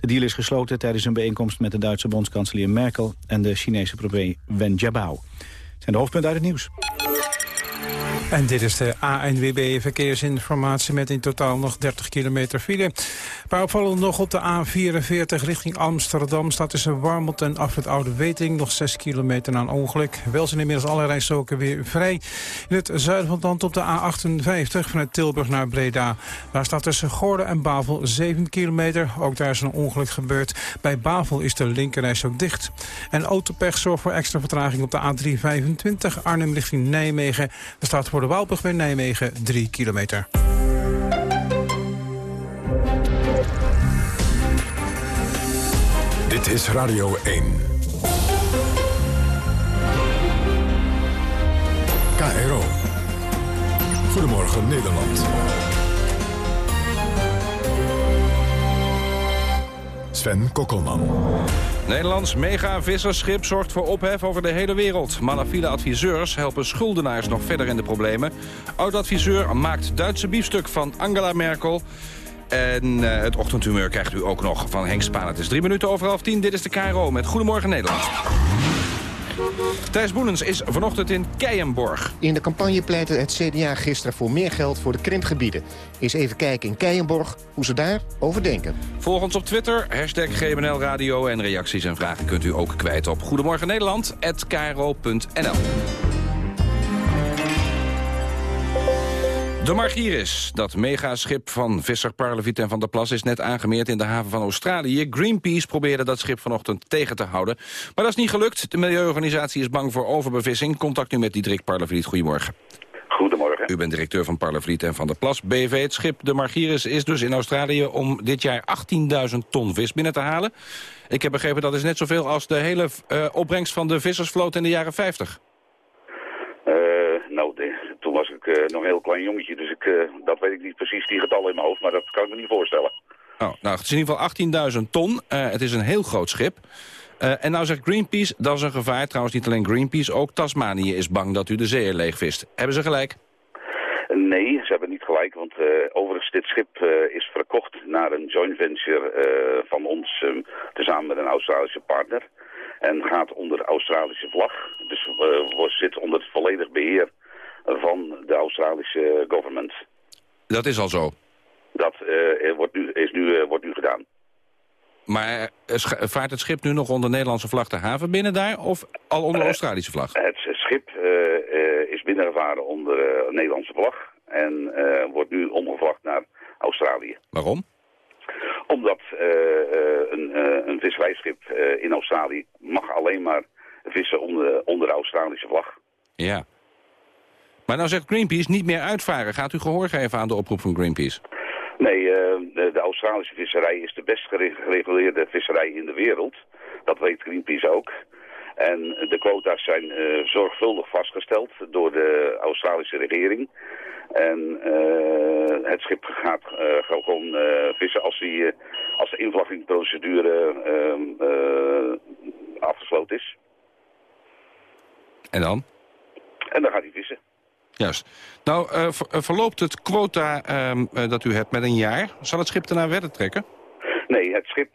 De deal is gesloten tijdens een bijeenkomst met de Duitse bondskanselier Merkel en de Chinese premier Wen Jiabao. zijn de hoofdpunten uit het nieuws. En dit is de ANWB verkeersinformatie met in totaal nog 30 kilometer file. Paar opvallend nog op de A44 richting Amsterdam staat tussen Warmond en Afrit Oude Weting nog 6 kilometer na een ongeluk. Wel zijn inmiddels alle rijstroken weer vrij. In het zuiden van het land op de A58 vanuit Tilburg naar Breda. Daar staat tussen Gordel en Bavel 7 kilometer. Ook daar is een ongeluk gebeurd. Bij Bavel is de linkerreis ook dicht. En autopech zorgt voor extra vertraging op de A325 Arnhem richting Nijmegen. Er staat voor de Waalbrug bij Nijmegen 3 kilometer. Dit is Radio 1. KRO. Goedemorgen Nederland. Sven Kokkelman. Nederlands mega-visserschip zorgt voor ophef over de hele wereld. Malafide adviseurs helpen schuldenaars nog verder in de problemen. Oud-adviseur maakt Duitse biefstuk van Angela Merkel. En uh, het ochtendhumeur krijgt u ook nog van Henk Spaan. Het is drie minuten over half tien. Dit is de KRO met Goedemorgen Nederland. Thijs Boenens is vanochtend in Keienborg. In de campagne pleitte het CDA gisteren voor meer geld voor de krimpgebieden. Eens even kijken in Keienborg hoe ze daarover denken. Volg ons op Twitter, hashtag GMNL Radio. En reacties en vragen kunt u ook kwijt op Goedemorgen Nederland, De Margiris, dat megaschip van visser Parleviet en Van der Plas... is net aangemeerd in de haven van Australië. Greenpeace probeerde dat schip vanochtend tegen te houden. Maar dat is niet gelukt. De milieuorganisatie is bang voor overbevissing. Contact nu met Diederik Parleviet. Goedemorgen. Goedemorgen. U bent directeur van Parleviet en Van der Plas. BV, het schip De Margiris is dus in Australië... om dit jaar 18.000 ton vis binnen te halen. Ik heb begrepen dat is net zoveel als de hele uh, opbrengst... van de vissersvloot in de jaren 50. Toen was ik uh, nog een heel klein jongetje, dus ik, uh, dat weet ik niet precies die getal in mijn hoofd, maar dat kan ik me niet voorstellen. Oh, nou, het is in ieder geval 18.000 ton. Uh, het is een heel groot schip. en nou zegt Greenpeace, dat is een gevaar. Trouwens niet alleen Greenpeace, ook Tasmanië is bang dat u de zeeën leegvist. Hebben ze gelijk? Nee, ze hebben niet gelijk, want overigens dit schip is verkocht naar een joint venture van ons, tezamen met een Australische partner. En gaat onder Australische vlag, dus zit onder het volledig beheer van de Australische government. Dat is al zo? Dat uh, wordt nu, is nu, uh, wordt nu gedaan. Maar vaart het schip nu nog onder Nederlandse vlag de haven binnen daar... of al onder Australische vlag? Het schip uh, is binnengevaren onder Nederlandse vlag... en wordt nu omgevlacht naar Australië. Waarom? Omdat een, een visserijschip in Australië mag alleen maar vissen onder, onder de Australische vlag. Ja. Maar nou zegt Greenpeace niet meer uitvaren. Gaat u gehoor geven aan de oproep van Greenpeace? Nee, uh, de, Australische visserij is de best gereguleerde visserij in de wereld. Dat weet Greenpeace ook. En de quota's zijn uh, zorgvuldig vastgesteld door de Australische regering. En uh, het schip gaat gewoon vissen als, die, als de invlaggingprocedure afgesloten is. En dan? En dan gaat hij vissen. Juist. Nou, eh, eh, verloopt het quota ehm, eh, dat u hebt met een jaar? Zal het schip daarna verder trekken? Nee, het schip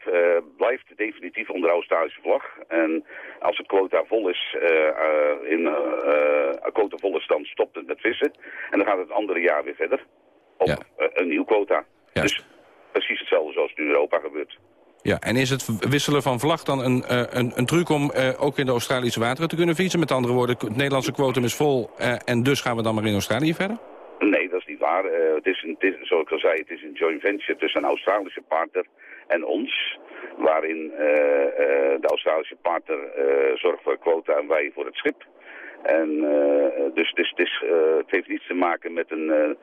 blijft definitief onder Australische vlag. En als het quota vol is, eh, eh, in, quota vol is, dan stopt het met vissen. En dan gaat het andere jaar weer verder op een nieuw quota. Dus precies hetzelfde zoals het in Europa gebeurt. Ja, en is het wisselen van vlag dan een, eh, een, een truc om eh, ook in de Australische wateren te kunnen vissen? Met andere woorden, het Nederlandse quotum is vol eh, en dus gaan we dan maar in Australië verder? Nee, dat is niet waar. Het is een, het is, zoals ik al zei, het is een joint venture tussen een Australische partner en ons. Waarin de Australische partner zorgt voor quota en wij voor het schip. En dus, dus, dus het heeft niets te maken met een,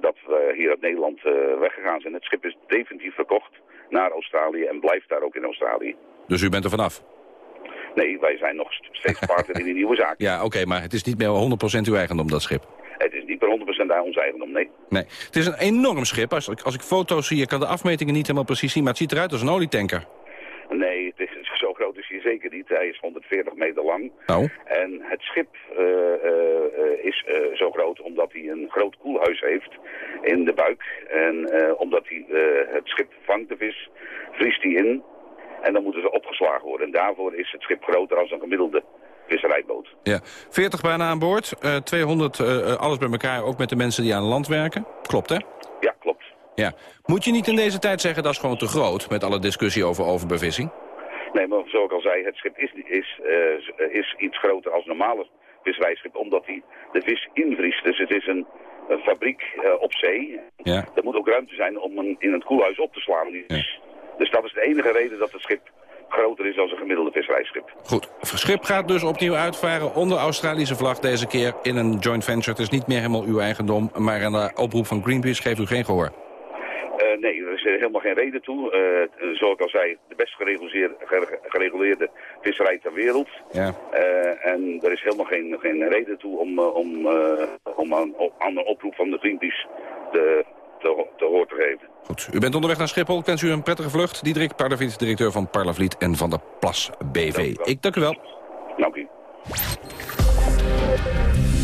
dat we hier uit Nederland weggegaan zijn. Het schip is definitief verkocht naar Australië en blijft daar ook in Australië. Dus u bent er vanaf? Nee, wij zijn nog steeds partner in die nieuwe zaak. Ja, oké, maar het is niet meer 100% uw eigendom, dat schip. Het is niet per 100% aan ons eigendom, nee. Nee, het is een enorm schip. Als ik, als ik foto's zie, ik kan de afmetingen niet helemaal precies zien... maar het ziet eruit als een olietanker. Nee, het is, zo groot is hij zeker niet. Hij is 140 meter lang. Nou? En het schip eh, eh, is eh, zo groot omdat hij een groot koelhuis heeft in de buik. En omdat hij het schip vangt de vis, vriest hij in. En dan moeten ze opgeslagen worden. En daarvoor is het schip groter dan een gemiddelde visserijboot. Ja, 40 banen aan boord, eh 200 eh, alles bij elkaar, ook met de mensen die aan land werken. Klopt, hè? Ja, klopt. Ja. Moet je niet in deze tijd zeggen dat is gewoon te groot... met alle discussie over overbevissing? Nee, maar zoals ik al zei, het schip is, is, eh, is iets groter als normale visserijschip, omdat hij de vis invriest. Dus het is een, een fabriek eh, op zee. Ja. Er moet ook ruimte zijn om een, in het koelhuis op te slaan. Dus, dus dat is de enige reden dat het schip groter is dan een gemiddelde visserijschip. Goed, het schip gaat dus opnieuw uitvaren onder Australische vlag deze keer in een joint venture. Het is niet meer helemaal uw eigendom, maar aan de oproep van Greenpeace geeft u geen gehoor. Nee, er is helemaal geen reden toe. Eh, zoals ik al zei, de best gereguleerde, gere- gereguleerde visserij ter wereld. Ja. Eh, en er is helemaal geen, geen reden toe om, eh, om, eh, om aan, op- aan de oproep van de Greenpeace de, te, te hoor te geven. Goed, u bent onderweg naar Schiphol. Ik wens u een prettige vlucht. Diederik Pardaviet, directeur van Parlavliet en van der Plas BV. Ik dank u wel. Dank u.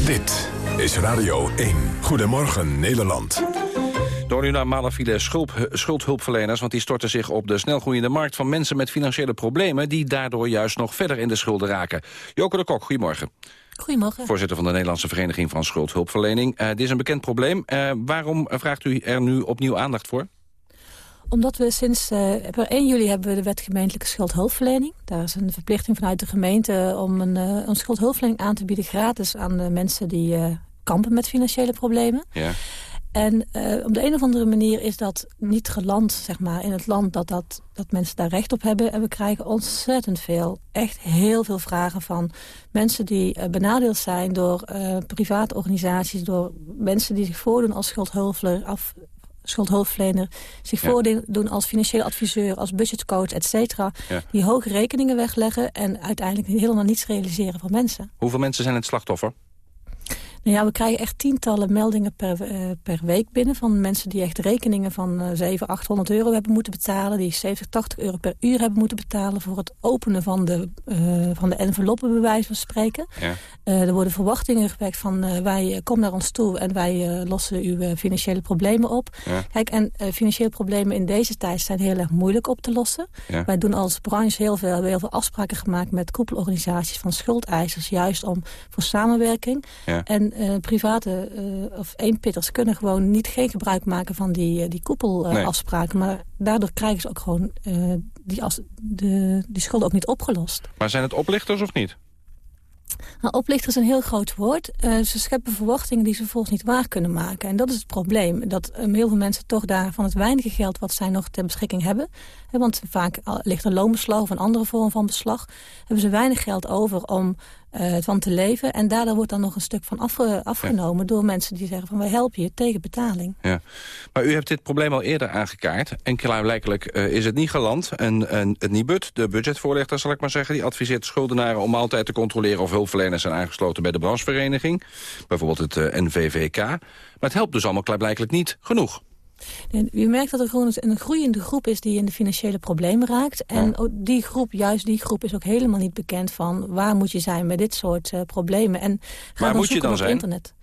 Dit is Radio 1. Goedemorgen Nederland. Door nu naar malafide schuldhulpverleners... want die storten zich op de snelgroeiende markt van mensen met financiële problemen... die daardoor juist nog verder in de schulden raken. Joke de Kok, goedemorgen. Goedemorgen. Voorzitter van de Nederlandse Vereniging van Schuldhulpverlening. Eh, dit is een bekend probleem. Eh, waarom vraagt u er nu opnieuw aandacht voor? Omdat we sinds eh, per 1 juli hebben we de wet gemeentelijke schuldhulpverlening. Daar is een verplichting vanuit de gemeente om een, een schuldhulpverlening aan te bieden gratis aan de mensen die kampen met financiële problemen. Ja. En eh, op de een of andere manier is dat niet geland zeg maar, in het land dat, dat, dat mensen daar recht op hebben. En we krijgen ontzettend veel, echt heel veel vragen van mensen die eh, benadeeld zijn door eh, private organisaties, door mensen die zich voordoen als schuldhulpverlener, af, schuldhulpverlener, zich Ja. voordoen als financieel adviseur, als budgetcoach, et cetera. Ja. Die hoge rekeningen wegleggen en uiteindelijk helemaal niets realiseren van mensen. Hoeveel mensen zijn het slachtoffer? Ja, we krijgen echt tientallen meldingen per, eh, per week binnen... van mensen die echt rekeningen van eh 700, 800 euro hebben moeten betalen... die 70, 80 euro per uur hebben moeten betalen... voor het openen van de, eh van de enveloppen, bij wijze van spreken. Ja. Eh, er worden verwachtingen gewekt van... wij kom naar ons toe en wij lossen uw financiële problemen op. Ja. Kijk, en financiële problemen in deze tijd zijn heel erg moeilijk op te lossen. Ja. Wij doen als branche heel veel, we hebben heel veel afspraken gemaakt... met koepelorganisaties van schuldeisers... juist om voor samenwerking. Ja. En eh, private eh, of eenpitters kunnen gewoon niet geen gebruik maken van die, eh, die koepelafspraken. maar daardoor krijgen ze ook gewoon die, as, de, die schulden ook niet opgelost. Maar zijn het oplichters of niet? Nou, oplichter is een heel groot woord. Ze scheppen verwachtingen die ze volgens niet waar kunnen maken. En dat is het probleem. Dat eh, heel veel mensen toch daar van het weinige geld wat zij nog ter beschikking hebben. Hè, want vaak ligt er loonbeslag of een andere vorm van beslag. Hebben ze weinig geld over om van te leven. En daardoor wordt dan nog een stuk van afge- afgenomen door mensen die zeggen van wij helpen je tegen betaling. Ja. Maar u hebt dit probleem al eerder aangekaart. En klaarblijkelijk eh, is het niet geland. En, en het NIBUD, de budgetvoorlichter zal ik maar zeggen... die adviseert schuldenaren om altijd te controleren... of hulpverleners zijn aangesloten bij de branchevereniging. Bijvoorbeeld het eh, NVVK. Maar het helpt dus allemaal klaarblijkelijk niet genoeg. U merkt dat er gewoon een groeiende groep is die in de financiële problemen raakt. En die groep, juist die groep, is ook helemaal niet bekend van waar moet je zijn met dit soort eh, problemen. En ga dan moet je dan op zijn? internet.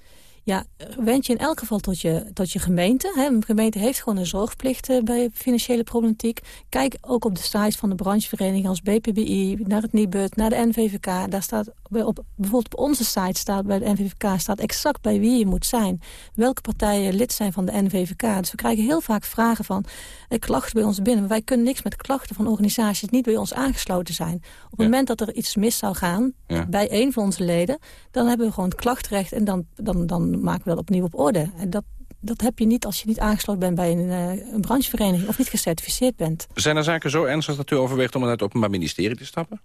Ja, wend je in elk geval tot je, tot je gemeente. Hè. Een gemeente heeft gewoon een zorgplicht uh, bij financiële problematiek. Kijk ook op de sites van de branchevereniging als BPBI, naar het NIBUD, naar de NVVK. Daar staat op, bijvoorbeeld op onze site staat bij de NVVK staat exact bij wie je moet zijn. Welke partijen lid zijn van de NVVK. Dus we krijgen heel vaak vragen van eh, klachten bij ons binnen. Maar wij kunnen niks met klachten van organisaties die niet bij ons aangesloten zijn. Op het moment dat er iets mis zou gaan bij een van onze leden... dan hebben we gewoon het klachtrecht en dan, dan, dan dat opnieuw op orde. En dat, dat heb je niet als je niet aangesloten bent bij een, uh, een branchevereniging... of niet gecertificeerd bent. Zijn er zaken zo ernstig dat u overweegt om naar het Openbaar Ministerie te stappen?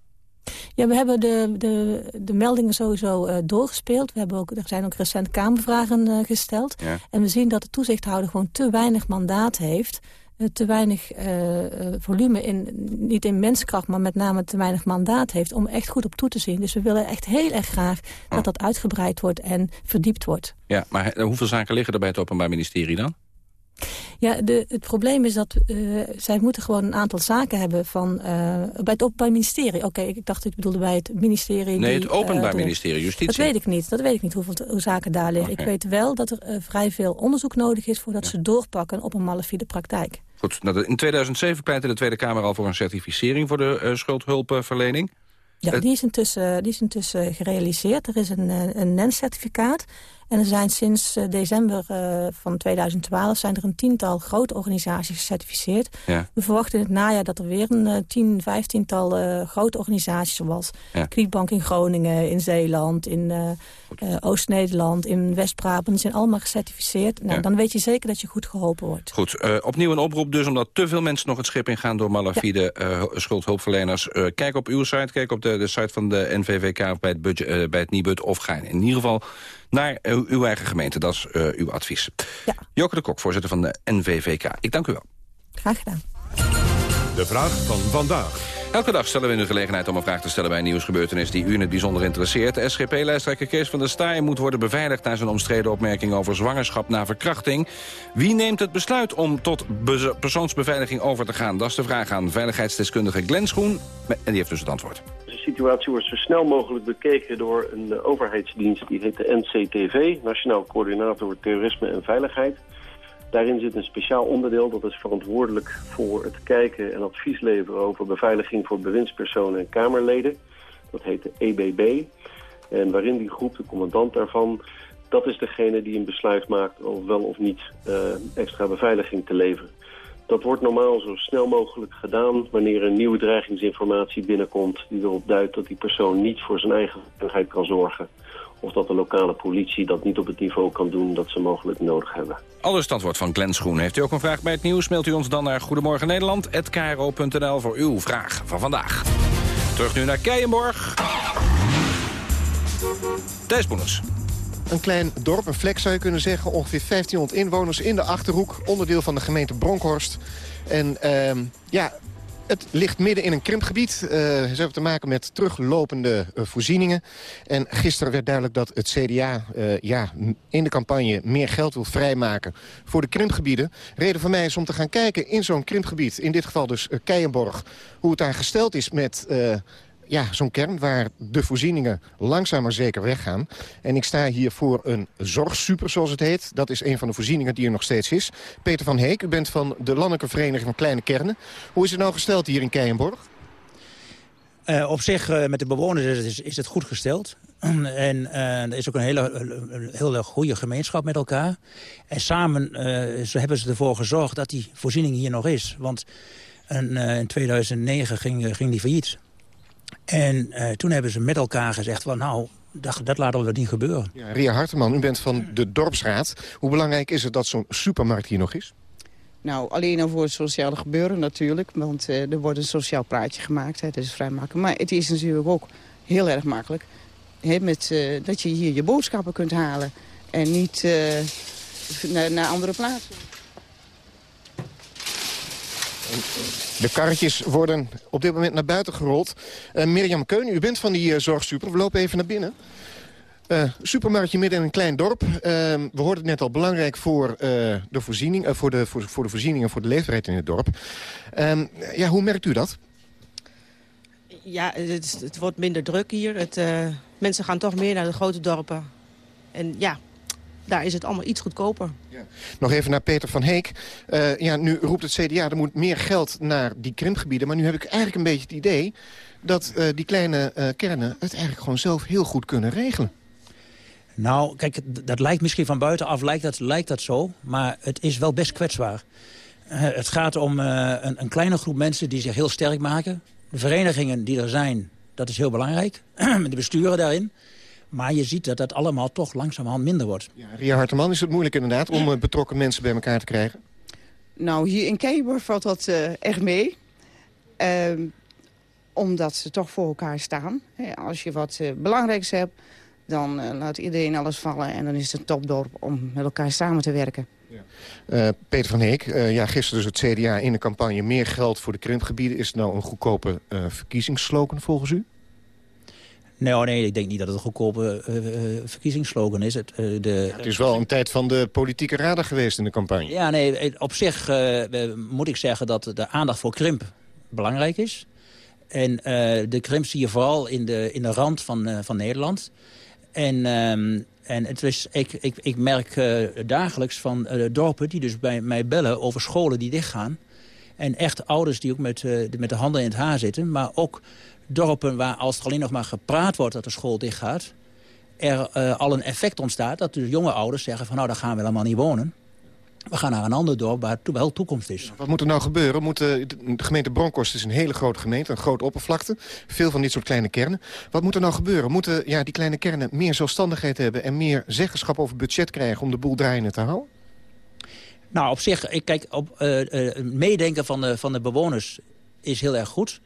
Ja, we hebben de, de, de meldingen sowieso uh, doorgespeeld. We hebben ook, er zijn ook recent Kamervragen uh, gesteld. En we zien dat de toezichthouder gewoon te weinig mandaat heeft... Eh, te weinig uh, volume, in, niet in menskracht, maar met name te weinig mandaat heeft om echt goed op toe te zien. Dus we willen echt heel erg graag dat oh. dat uitgebreid wordt en verdiept wordt. Ja, maar hoeveel zaken liggen er bij het Openbaar Ministerie dan? Ja, de, het probleem is dat uh, zij moeten gewoon een aantal zaken hebben van, uh, bij het Openbaar Ministerie. Oké, ik dacht dat bedoelde bij het ministerie. Nee, die, het Openbaar uh, Ministerie, Justitie. Dat weet ik niet. Dat weet ik niet hoeveel hoe zaken daar liggen. Okay. Ik weet wel dat er vrij veel onderzoek nodig is voordat ja. ze doorpakken op een malafide praktijk. Goed, nou, in 2007 pleitte de Tweede Kamer al voor een certificering voor de schuldhulpverlening. Ja, die is, intussen, die is intussen gerealiseerd. Er is een, een NEN-certificaat. En er zijn sinds uh, december uh, van 2012 zijn er een tiental grote organisaties gecertificeerd. Ja. We verwachten in het najaar dat er weer een uh, tien, vijftiental grote organisaties... zoals ja. In Groningen, in Zeeland, in Oost-Nederland, in West-Brabant... zijn allemaal gecertificeerd. Nou, ja. Dan weet je zeker dat je goed geholpen wordt. Goed, opnieuw een oproep dus omdat te veel mensen nog het schip ingaan... door malafide schuldhulpverleners. kijk op uw site, kijk op de, de site van de NVVK bij het, budget, bij het NIBUD of ga in ieder geval naar uw, uw eigen gemeente. Dat is uh, uw advies. Ja. Joke de Kok, voorzitter van de NVVK. Ik dank u wel. Graag gedaan. De vraag van vandaag. Elke dag stellen we u de gelegenheid om een vraag te stellen bij een nieuwsgebeurtenis die u in het bijzonder interesseert. De SGP-lijsttrekker Kees van der Staaij moet worden beveiligd na zijn omstreden opmerking over zwangerschap na verkrachting. Wie neemt het besluit om tot persoonsbeveiliging over te gaan? Dat is de vraag aan veiligheidsdeskundige Glenn Schoen. En die heeft dus het antwoord. Situatie wordt zo snel mogelijk bekeken door een overheidsdienst die heet de NCTV, Nationaal Coördinator Terrorisme en Veiligheid. Daarin zit een speciaal onderdeel dat is verantwoordelijk voor het kijken en advies leveren over beveiliging voor bewindspersonen en Kamerleden. Dat heet de EBB. En waarin die groep, de commandant daarvan, dat is degene die een besluit maakt om wel of niet uh, extra beveiliging te leveren. Dat wordt normaal zo snel mogelijk gedaan wanneer een nieuwe dreigingsinformatie binnenkomt die erop duidt dat die persoon niet voor zijn eigen veiligheid kan zorgen. Of dat de lokale politie dat niet op het niveau kan doen dat ze mogelijk nodig hebben. Alles het antwoord van Glenn Schoen. Heeft u ook een vraag bij het nieuws? Mailt u ons dan naar Goedemorgen Nederland@kro.nl voor uw vraag van vandaag. Terug nu naar Keienborg. Thijs. Een klein dorp, een vlek zou je kunnen zeggen. Ongeveer 1500 inwoners in de Achterhoek. Onderdeel van de gemeente Bronkhorst. En uh, ja, het ligt midden in een krimpgebied. Uh, ze hebben te maken met teruglopende uh, voorzieningen. En gisteren werd duidelijk dat het CDA uh, ja, in de campagne meer geld wil vrijmaken voor de krimpgebieden. Reden voor mij is om te gaan kijken in zo'n krimpgebied, in dit geval dus Keienborg, hoe het daar gesteld is met ja, zo'n kern waar de voorzieningen langzaam maar zeker weggaan. En ik sta hier voor een zorgsuper, zoals het heet. Dat is een van de voorzieningen die er nog steeds is. Peter van Heek, u bent van de Landelijke Vereniging van Kleine Kernen. Hoe is het nou gesteld hier in Keienborg? Uh, op zich, uh, met de bewoners is het, is het goed gesteld. en uh, er is ook een hele, goede gemeenschap met elkaar. En samen hebben ze ervoor gezorgd dat die voorziening hier nog is. Want in 2009 ging, ging die failliet. En uh, toen hebben ze met elkaar gezegd van nou, dat, dat laten we niet gebeuren. Ja, Ria Harteman, u bent van de Dorpsraad. Hoe belangrijk is het dat zo'n supermarkt hier nog is? Nou, alleen al voor het sociale gebeuren natuurlijk. Want uh, er wordt een sociaal praatje gemaakt. Hè, dat is vrij makkelijk. Maar het is natuurlijk ook heel erg makkelijk. Hè, met, uh, dat je hier je boodschappen kunt halen. En niet naar, naar andere plaatsen. De karretjes worden op dit moment naar buiten gerold. Uh, Mirjam Keun, u bent van die uh, zorgsuper. We lopen even naar binnen. Uh, supermarktje midden in een klein dorp. we hoorden het net al belangrijk voor, de, voorziening, voor, de, voor, de voorzieningen voor de leefbaarheid in het dorp. Ehm, ja, hoe merkt u dat? Ja, het, het wordt minder druk hier. Het, mensen gaan toch meer naar de grote dorpen. En ja, daar is het allemaal iets goedkoper. Nog even naar Peter van Heek. Uh, ja, nu roept het CDA, er moet meer geld naar die krimpgebieden. Maar nu heb ik eigenlijk een beetje het idee dat uh, die kleine uh, kernen het eigenlijk gewoon zelf heel goed kunnen regelen. Nou, kijk, dat lijkt misschien van buitenaf lijkt dat, lijkt dat zo. Maar het is wel best kwetsbaar. het gaat om een, een kleine groep mensen die zich heel sterk maken. De verenigingen die er zijn, dat is heel belangrijk. de besturen daarin. Maar je ziet dat dat allemaal toch langzamerhand minder wordt. Ja, Ria Harteman, is het moeilijk inderdaad om betrokken mensen bij elkaar te krijgen? Nou, hier in Keiber valt dat uh, echt mee. Uh, omdat ze toch voor elkaar staan. als je wat uh, belangrijks hebt, dan uh, laat iedereen alles vallen. En dan is het een topdorp om met elkaar samen te werken. Ja. Peter van Heek, ja, gisteren dus het CDA in de campagne... meer geld voor de krimpgebieden. Is het nou een goedkope verkiezingsslogan volgens u? Nee, oh nee, ik denk niet dat het een goedkope uh, verkiezingsslogan is. Het, uh, de, het is wel een tijd van de politieke radar geweest in de campagne. Ja, nee, op zich uh, moet ik zeggen dat de aandacht voor krimp belangrijk is. En de krimp zie je vooral in de, in de rand van, van Nederland. En, um, en het is, ik, ik, ik merk dagelijks van dorpen die dus bij mij bellen over scholen die dichtgaan. En echt ouders die ook met, met de handen in het haar zitten. Maar ook dorpen waar als er alleen nog maar gepraat wordt dat de school dichtgaat... er uh, al een effect ontstaat dat de jonge ouders zeggen van... nou, daar gaan we helemaal niet wonen. We gaan naar een ander dorp waar wel toekomst is. Wat moet er nou gebeuren? Moet de, de gemeente Bronkhorst is een hele grote gemeente, een grote oppervlakte. Veel van dit soort kleine kernen. Wat moet er nou gebeuren? Moeten ja, die kleine kernen meer zelfstandigheid hebben... en meer zeggenschap over budget krijgen om de boel draaiende te houden? Nou, op zich, ik kijk, op uh, uh, meedenken van de, van de bewoners is heel erg goed.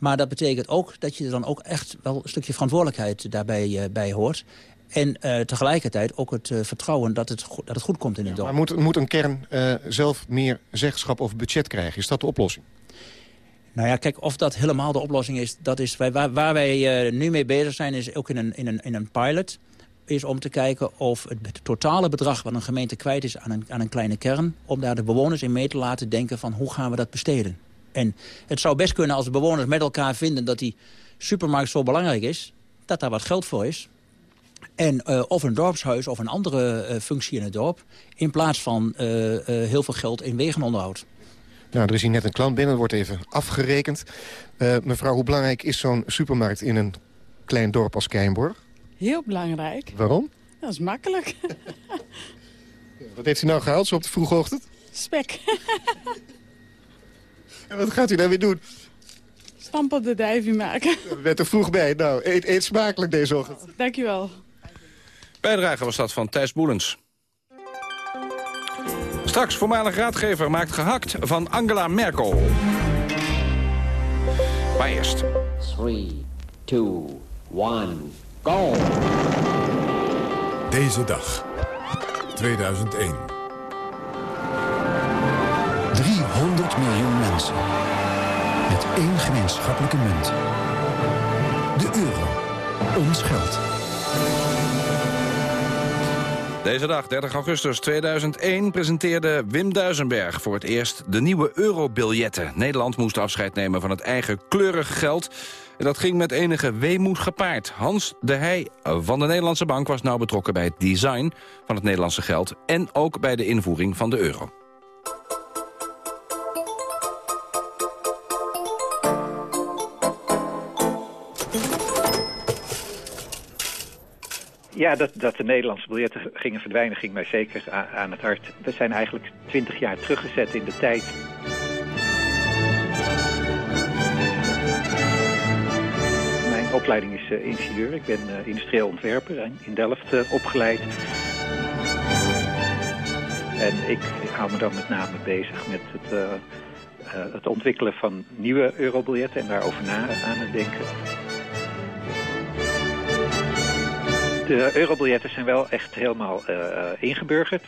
Maar dat betekent ook dat je er dan ook echt wel een stukje verantwoordelijkheid daarbij uh, bij hoort. En uh, tegelijkertijd ook het uh, vertrouwen dat het, dat het goed komt in het dorp. maar moet, moet een kern zelf meer zeggenschap over budget krijgen? Is dat de oplossing? Nou ja, kijk, of dat helemaal de oplossing is... Dat is wij, waar, waar wij nu mee bezig zijn, is ook in een, in een, in een pilot is om te kijken of het totale bedrag wat een gemeente kwijt is aan een, aan een kleine kern... om daar de bewoners in mee te laten denken van hoe gaan we dat besteden. En het zou best kunnen als de bewoners met elkaar vinden... dat die supermarkt zo belangrijk is, dat daar wat geld voor is. En uh, of een dorpshuis of een andere uh, functie in het dorp... in plaats van uh, heel veel geld in wegenonderhoud. Nou, er is hier net een klant binnen, er wordt even afgerekend. mevrouw, hoe belangrijk is zo'n supermarkt in een klein dorp als Keienborg? Heel belangrijk. Waarom? Dat is makkelijk. Wat heeft u nou gehaald zo op de vroege ochtend? Spek. En wat gaat u daar weer doen? Stamp op de dijvie maken. We bent er vroeg bij. Nou, eet, eet smakelijk deze ochtend. Dankjewel. Bijdrage was dat van Thijs Boelens. Straks voormalig raadgever maakt gehakt van Angela Merkel. Maar eerst. 3, 2, 1, go! Deze dag. 2001. 300 miljoen mensen. Met één gemeenschappelijke munt. De euro. Ons geld. Deze dag, 30 augustus 2001, presenteerde Wim Duisenberg voor het eerst de nieuwe eurobiljetten. Nederland moest afscheid nemen van het eigen kleurige geld. En dat ging met enige weemoed gepaard. Hans de Heij van de Nederlandse Bank was nauw betrokken bij het design van het Nederlandse geld... en ook bij de invoering van de euro. Ja, dat, dat de Nederlandse biljetten gingen verdwijnen ging mij zeker aan, het hart. We zijn eigenlijk twintig jaar teruggezet in de tijd. Mijn opleiding is uh, ingenieur. Ik ben uh, industrieel ontwerper in Delft uh, opgeleid. En ik, ik hou me dan met name bezig met het, het ontwikkelen van nieuwe eurobiljetten en daarover na aan het denken. De eurobiljetten zijn wel echt helemaal uh, ingeburgerd.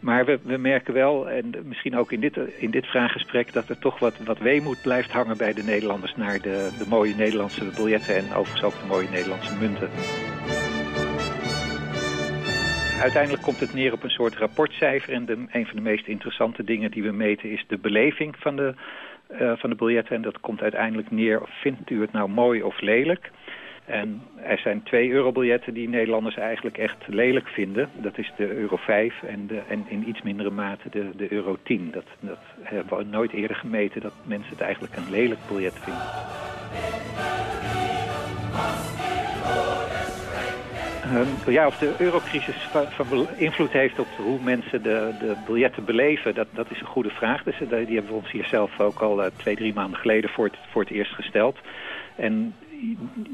Maar we, we, merken wel, en misschien ook in dit, in dit vraaggesprek... dat er toch wat, wat weemoed blijft hangen bij de Nederlanders... naar de, de mooie Nederlandse biljetten en overigens ook de mooie Nederlandse munten. Uiteindelijk komt het neer op een soort rapportcijfer... en de, een van de meest interessante dingen die we meten is de beleving van de, uh, van de biljetten. En dat komt uiteindelijk neer, vindt u het nou mooi of lelijk... En er zijn twee eurobiljetten die Nederlanders eigenlijk echt lelijk vinden. Dat is de euro 5 en, de, en in iets mindere mate de, de euro 10. Dat, dat hebben we nooit eerder gemeten dat mensen het eigenlijk een lelijk biljet vinden. Ehm, ja, of de eurocrisis van, invloed heeft op hoe mensen de, de biljetten beleven, dat, dat is een goede vraag. Dus, eh, die hebben we ons hier zelf ook al uh, twee, drie maanden geleden voor het, voor het eerst gesteld. En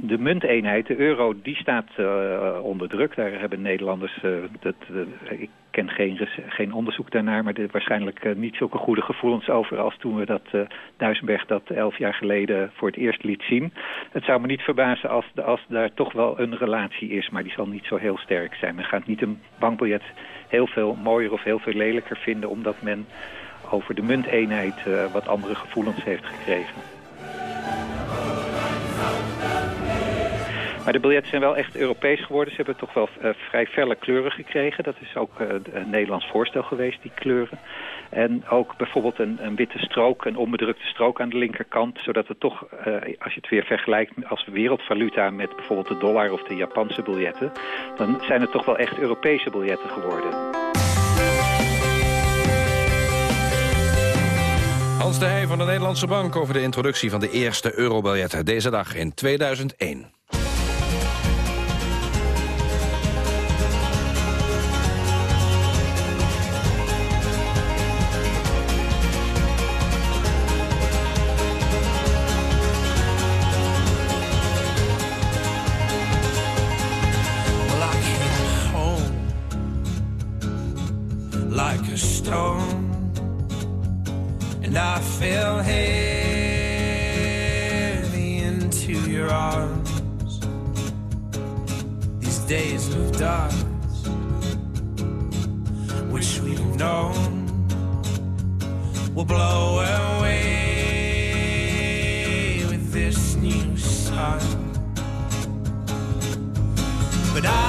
de munteenheid, de euro, die staat uh, onder druk. Daar hebben Nederlanders, uh, dat, uh, ik ken geen, geen onderzoek daarnaar... maar er waarschijnlijk niet zulke goede gevoelens over... als toen we dat Duisenberg dat elf jaar geleden voor het eerst liet zien. Het zou me niet verbazen als, als daar toch wel een relatie is... maar die zal niet zo heel sterk zijn. Men gaat niet een bankbiljet heel veel mooier of heel veel lelijker vinden... omdat men over de munteenheid wat andere gevoelens heeft gekregen. Maar de biljetten zijn wel echt Europees geworden. Ze hebben toch wel uh, vrij felle kleuren gekregen. Dat is ook uh, een Nederlands voorstel geweest, die kleuren. En ook bijvoorbeeld een, een, witte strook, een onbedrukte strook aan de linkerkant. Zodat het toch, uh, als je het weer vergelijkt als wereldvaluta met bijvoorbeeld de dollar of de Japanse biljetten... dan zijn het toch wel echt Europese biljetten geworden. Hans de Heij van de Nederlandse Bank over de introductie van de eerste eurobiljetten deze dag in 2001. Heavy into your arms. These days of dark, which we've known, will blow away with this new sun. But I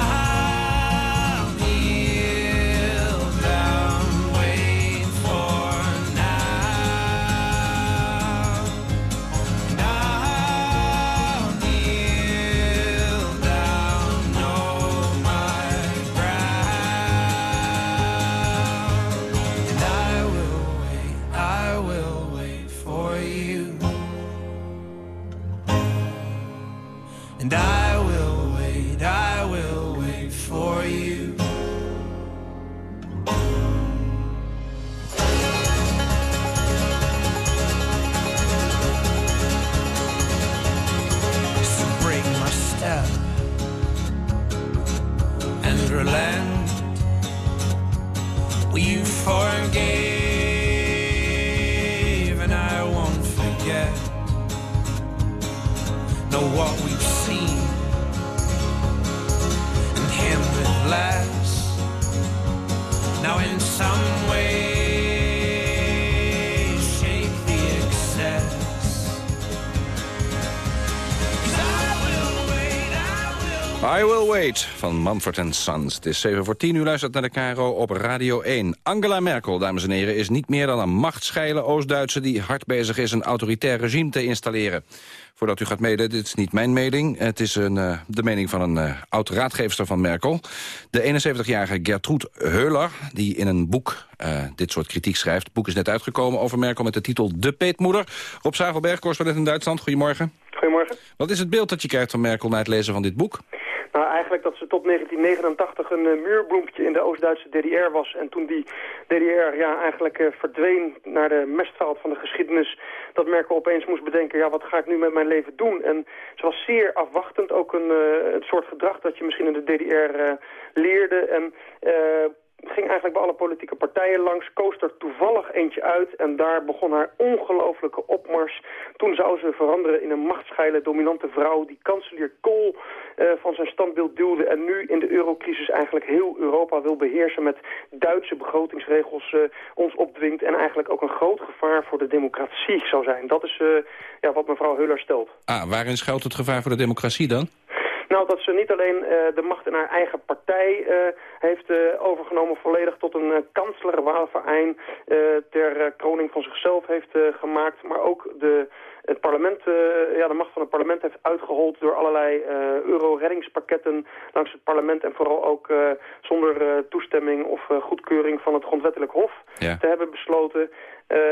van Manfred Sons. Het is 7 voor 10, u luistert naar de Caro op Radio 1. Angela Merkel, dames en heren, is niet meer dan een machtsgeile Oost-Duitse... die hard bezig is een autoritair regime te installeren. Voordat u gaat mede, dit is niet mijn mening. Het is een, uh, de mening van een uh, oud-raadgeefster van Merkel. De 71-jarige Gertrud Heuler, die in een boek uh, dit soort kritiek schrijft. Het boek is net uitgekomen over Merkel met de titel De Peetmoeder. Rob Zagelberg, correspondent in Duitsland. Goedemorgen. Goedemorgen. Wat is het beeld dat je krijgt van Merkel na het lezen van dit boek? Nou, eigenlijk dat ze tot 1989 een uh, muurbloempje in de Oost-Duitse DDR was. En toen die DDR ja, eigenlijk uh, verdween naar de mestveld van de geschiedenis... dat Merkel opeens moest bedenken, ja, wat ga ik nu met mijn leven doen? En ze was zeer afwachtend, ook een, uh, het soort gedrag dat je misschien in de DDR leerde... En ging eigenlijk bij alle politieke partijen langs, koos er toevallig eentje uit... en daar begon haar ongelofelijke opmars. Toen zou ze veranderen in een machtsgeile, dominante vrouw... die kanselier Kool uh, van zijn standbeeld duwde... en nu in de eurocrisis eigenlijk heel Europa wil beheersen... met Duitse begrotingsregels uh, ons opdwingt... en eigenlijk ook een groot gevaar voor de democratie zou zijn. Dat is uh, ja, wat mevrouw Huller stelt. Ah, waarin schuilt het gevaar voor de democratie dan? Nou, dat ze niet alleen uh, de macht in haar eigen partij uh, heeft uh, overgenomen volledig tot een kanslerwahlverein ter kroning van zichzelf heeft gemaakt, maar ook de het parlement, ja, de macht van het parlement heeft uitgehold door allerlei euro-reddingspakketten langs het parlement en vooral ook zonder toestemming of goedkeuring van het grondwettelijk hof te hebben besloten.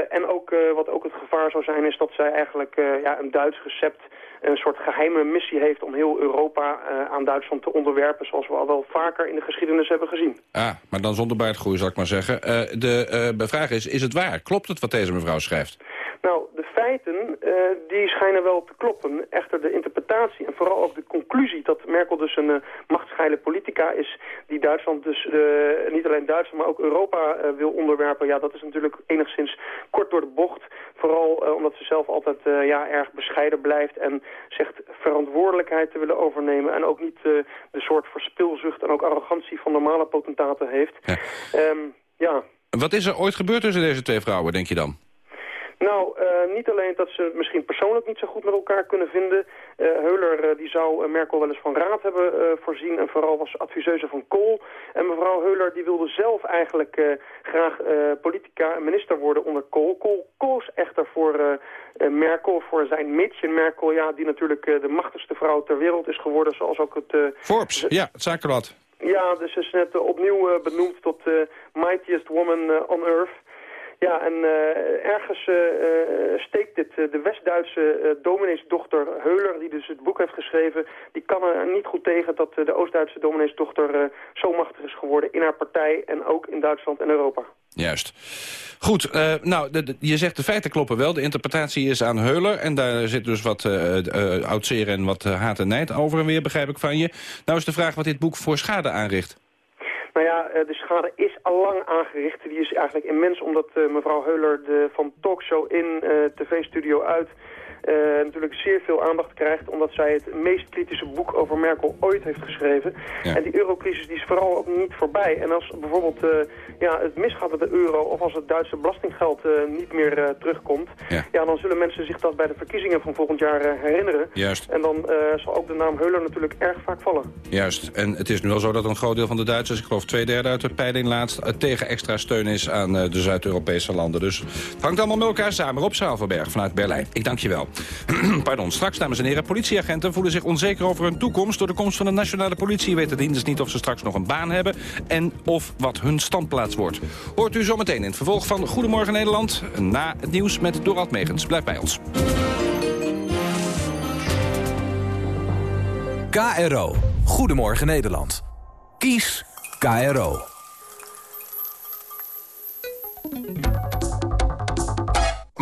en ook, wat ook het gevaar zou zijn, is dat zij eigenlijk ja, een Duits recept een soort geheime missie heeft om heel Europa uh, aan Duitsland te onderwerpen... zoals we al wel vaker in de geschiedenis hebben gezien. Ah, maar dan zonder baardgroei, zal ik maar zeggen. Uh, de uh, vraag is, is het waar? Klopt het wat deze mevrouw schrijft? Nou, de feiten uh, die schijnen wel te kloppen. Echter de interpretatie en vooral ook de conclusie dat Merkel dus een uh, machtsgeile politica is... die Duitsland dus uh, niet alleen Duitsland, maar ook Europa wil onderwerpen... ja, dat is natuurlijk enigszins kort door de bocht. Vooral omdat ze zelf altijd ja, erg bescheiden blijft en zegt verantwoordelijkheid te willen overnemen... en ook niet de soort verspilzucht en ook arrogantie van normale potentaten heeft. Ja. Um, ja. Wat is er ooit gebeurd tussen deze twee vrouwen, denk je dan? Nou, uh, niet alleen dat ze misschien persoonlijk niet zo goed met elkaar kunnen vinden. Uh, Heuler uh, die zou Merkel wel eens van raad hebben voorzien en vooral was adviseuse van Kool. En mevrouw Heuler die wilde zelf eigenlijk graag politica en minister worden onder Kool. Kool koos echter voor Merkel, voor zijn Mädchen Merkel, ja, die natuurlijk de machtigste vrouw ter wereld is geworden, zoals ook het... Forbes, ja, het zakenblad. Ja, dus ze is net opnieuw benoemd tot mightiest woman on earth. Ja, en uh, ergens uh, steekt dit. de West-Duitse domineesdochter Heuler, die dus het boek heeft geschreven... die kan er niet goed tegen dat de Oost-Duitse domineesdochter zo machtig is geworden... in haar partij en ook in Duitsland en Europa. Juist. Goed, nou, je zegt de feiten kloppen wel. De interpretatie is aan Heuler. En daar zit dus wat uh, en wat haat en nijd over en weer, begrijp ik van je. Nou is de vraag wat dit boek voor schade aanricht. Nou ja, de schade is al lang aangericht. Die is eigenlijk immens omdat mevrouw Heuler de van talkshow in tv-studio uit natuurlijk zeer veel aandacht krijgt... omdat zij het meest kritische boek over Merkel ooit heeft geschreven. Ja. En die eurocrisis die is vooral ook niet voorbij. En als bijvoorbeeld uh, ja, het misgaat met de euro... of als het Duitse belastinggeld uh, niet meer terugkomt... Ja. ja. dan zullen mensen zich dat bij de verkiezingen van volgend jaar herinneren. Juist. En dan zal ook de naam Heuler natuurlijk erg vaak vallen. Juist. En het is nu al zo dat een groot deel van de Duitsers... ik geloof twee derde uit de peiling laatst... tegen extra steun is aan de Zuid-Europese landen. Dus het hangt allemaal met elkaar samen. Rob Zaalverberg vanuit Berlijn. Ik dank je wel. Pardon, straks, dames en heren, politieagenten voelen zich onzeker over hun toekomst. Door de komst van de nationale politie weten dienst niet of ze straks nog een baan hebben... en of wat hun standplaats wordt. Hoort u zometeen in het vervolg van Goedemorgen Nederland... na het nieuws met Dorald Megens. Blijf bij ons. KRO. Goedemorgen Nederland. Kies KRO.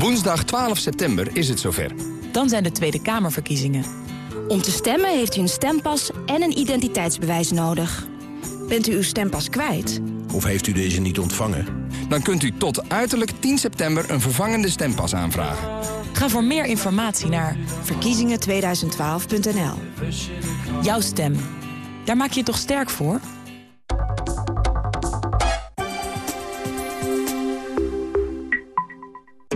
Woensdag 12 september is het zover. Dan zijn de Tweede Kamerverkiezingen. Om te stemmen heeft u een stempas en een identiteitsbewijs nodig. Bent u uw stempas kwijt? Of heeft u deze niet ontvangen? Dan kunt u tot uiterlijk 10 september een vervangende stempas aanvragen. Ga voor meer informatie naar verkiezingen2012.nl. Jouw stem. Daar maak je je toch sterk voor?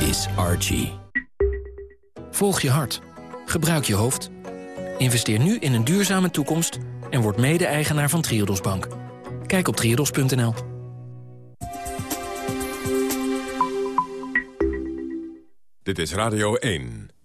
is Archie. Volg je hart. Gebruik je hoofd. Investeer nu in een duurzame toekomst en word mede-eigenaar van Triodos Bank. Kijk op triodos.nl. Dit is Radio 1.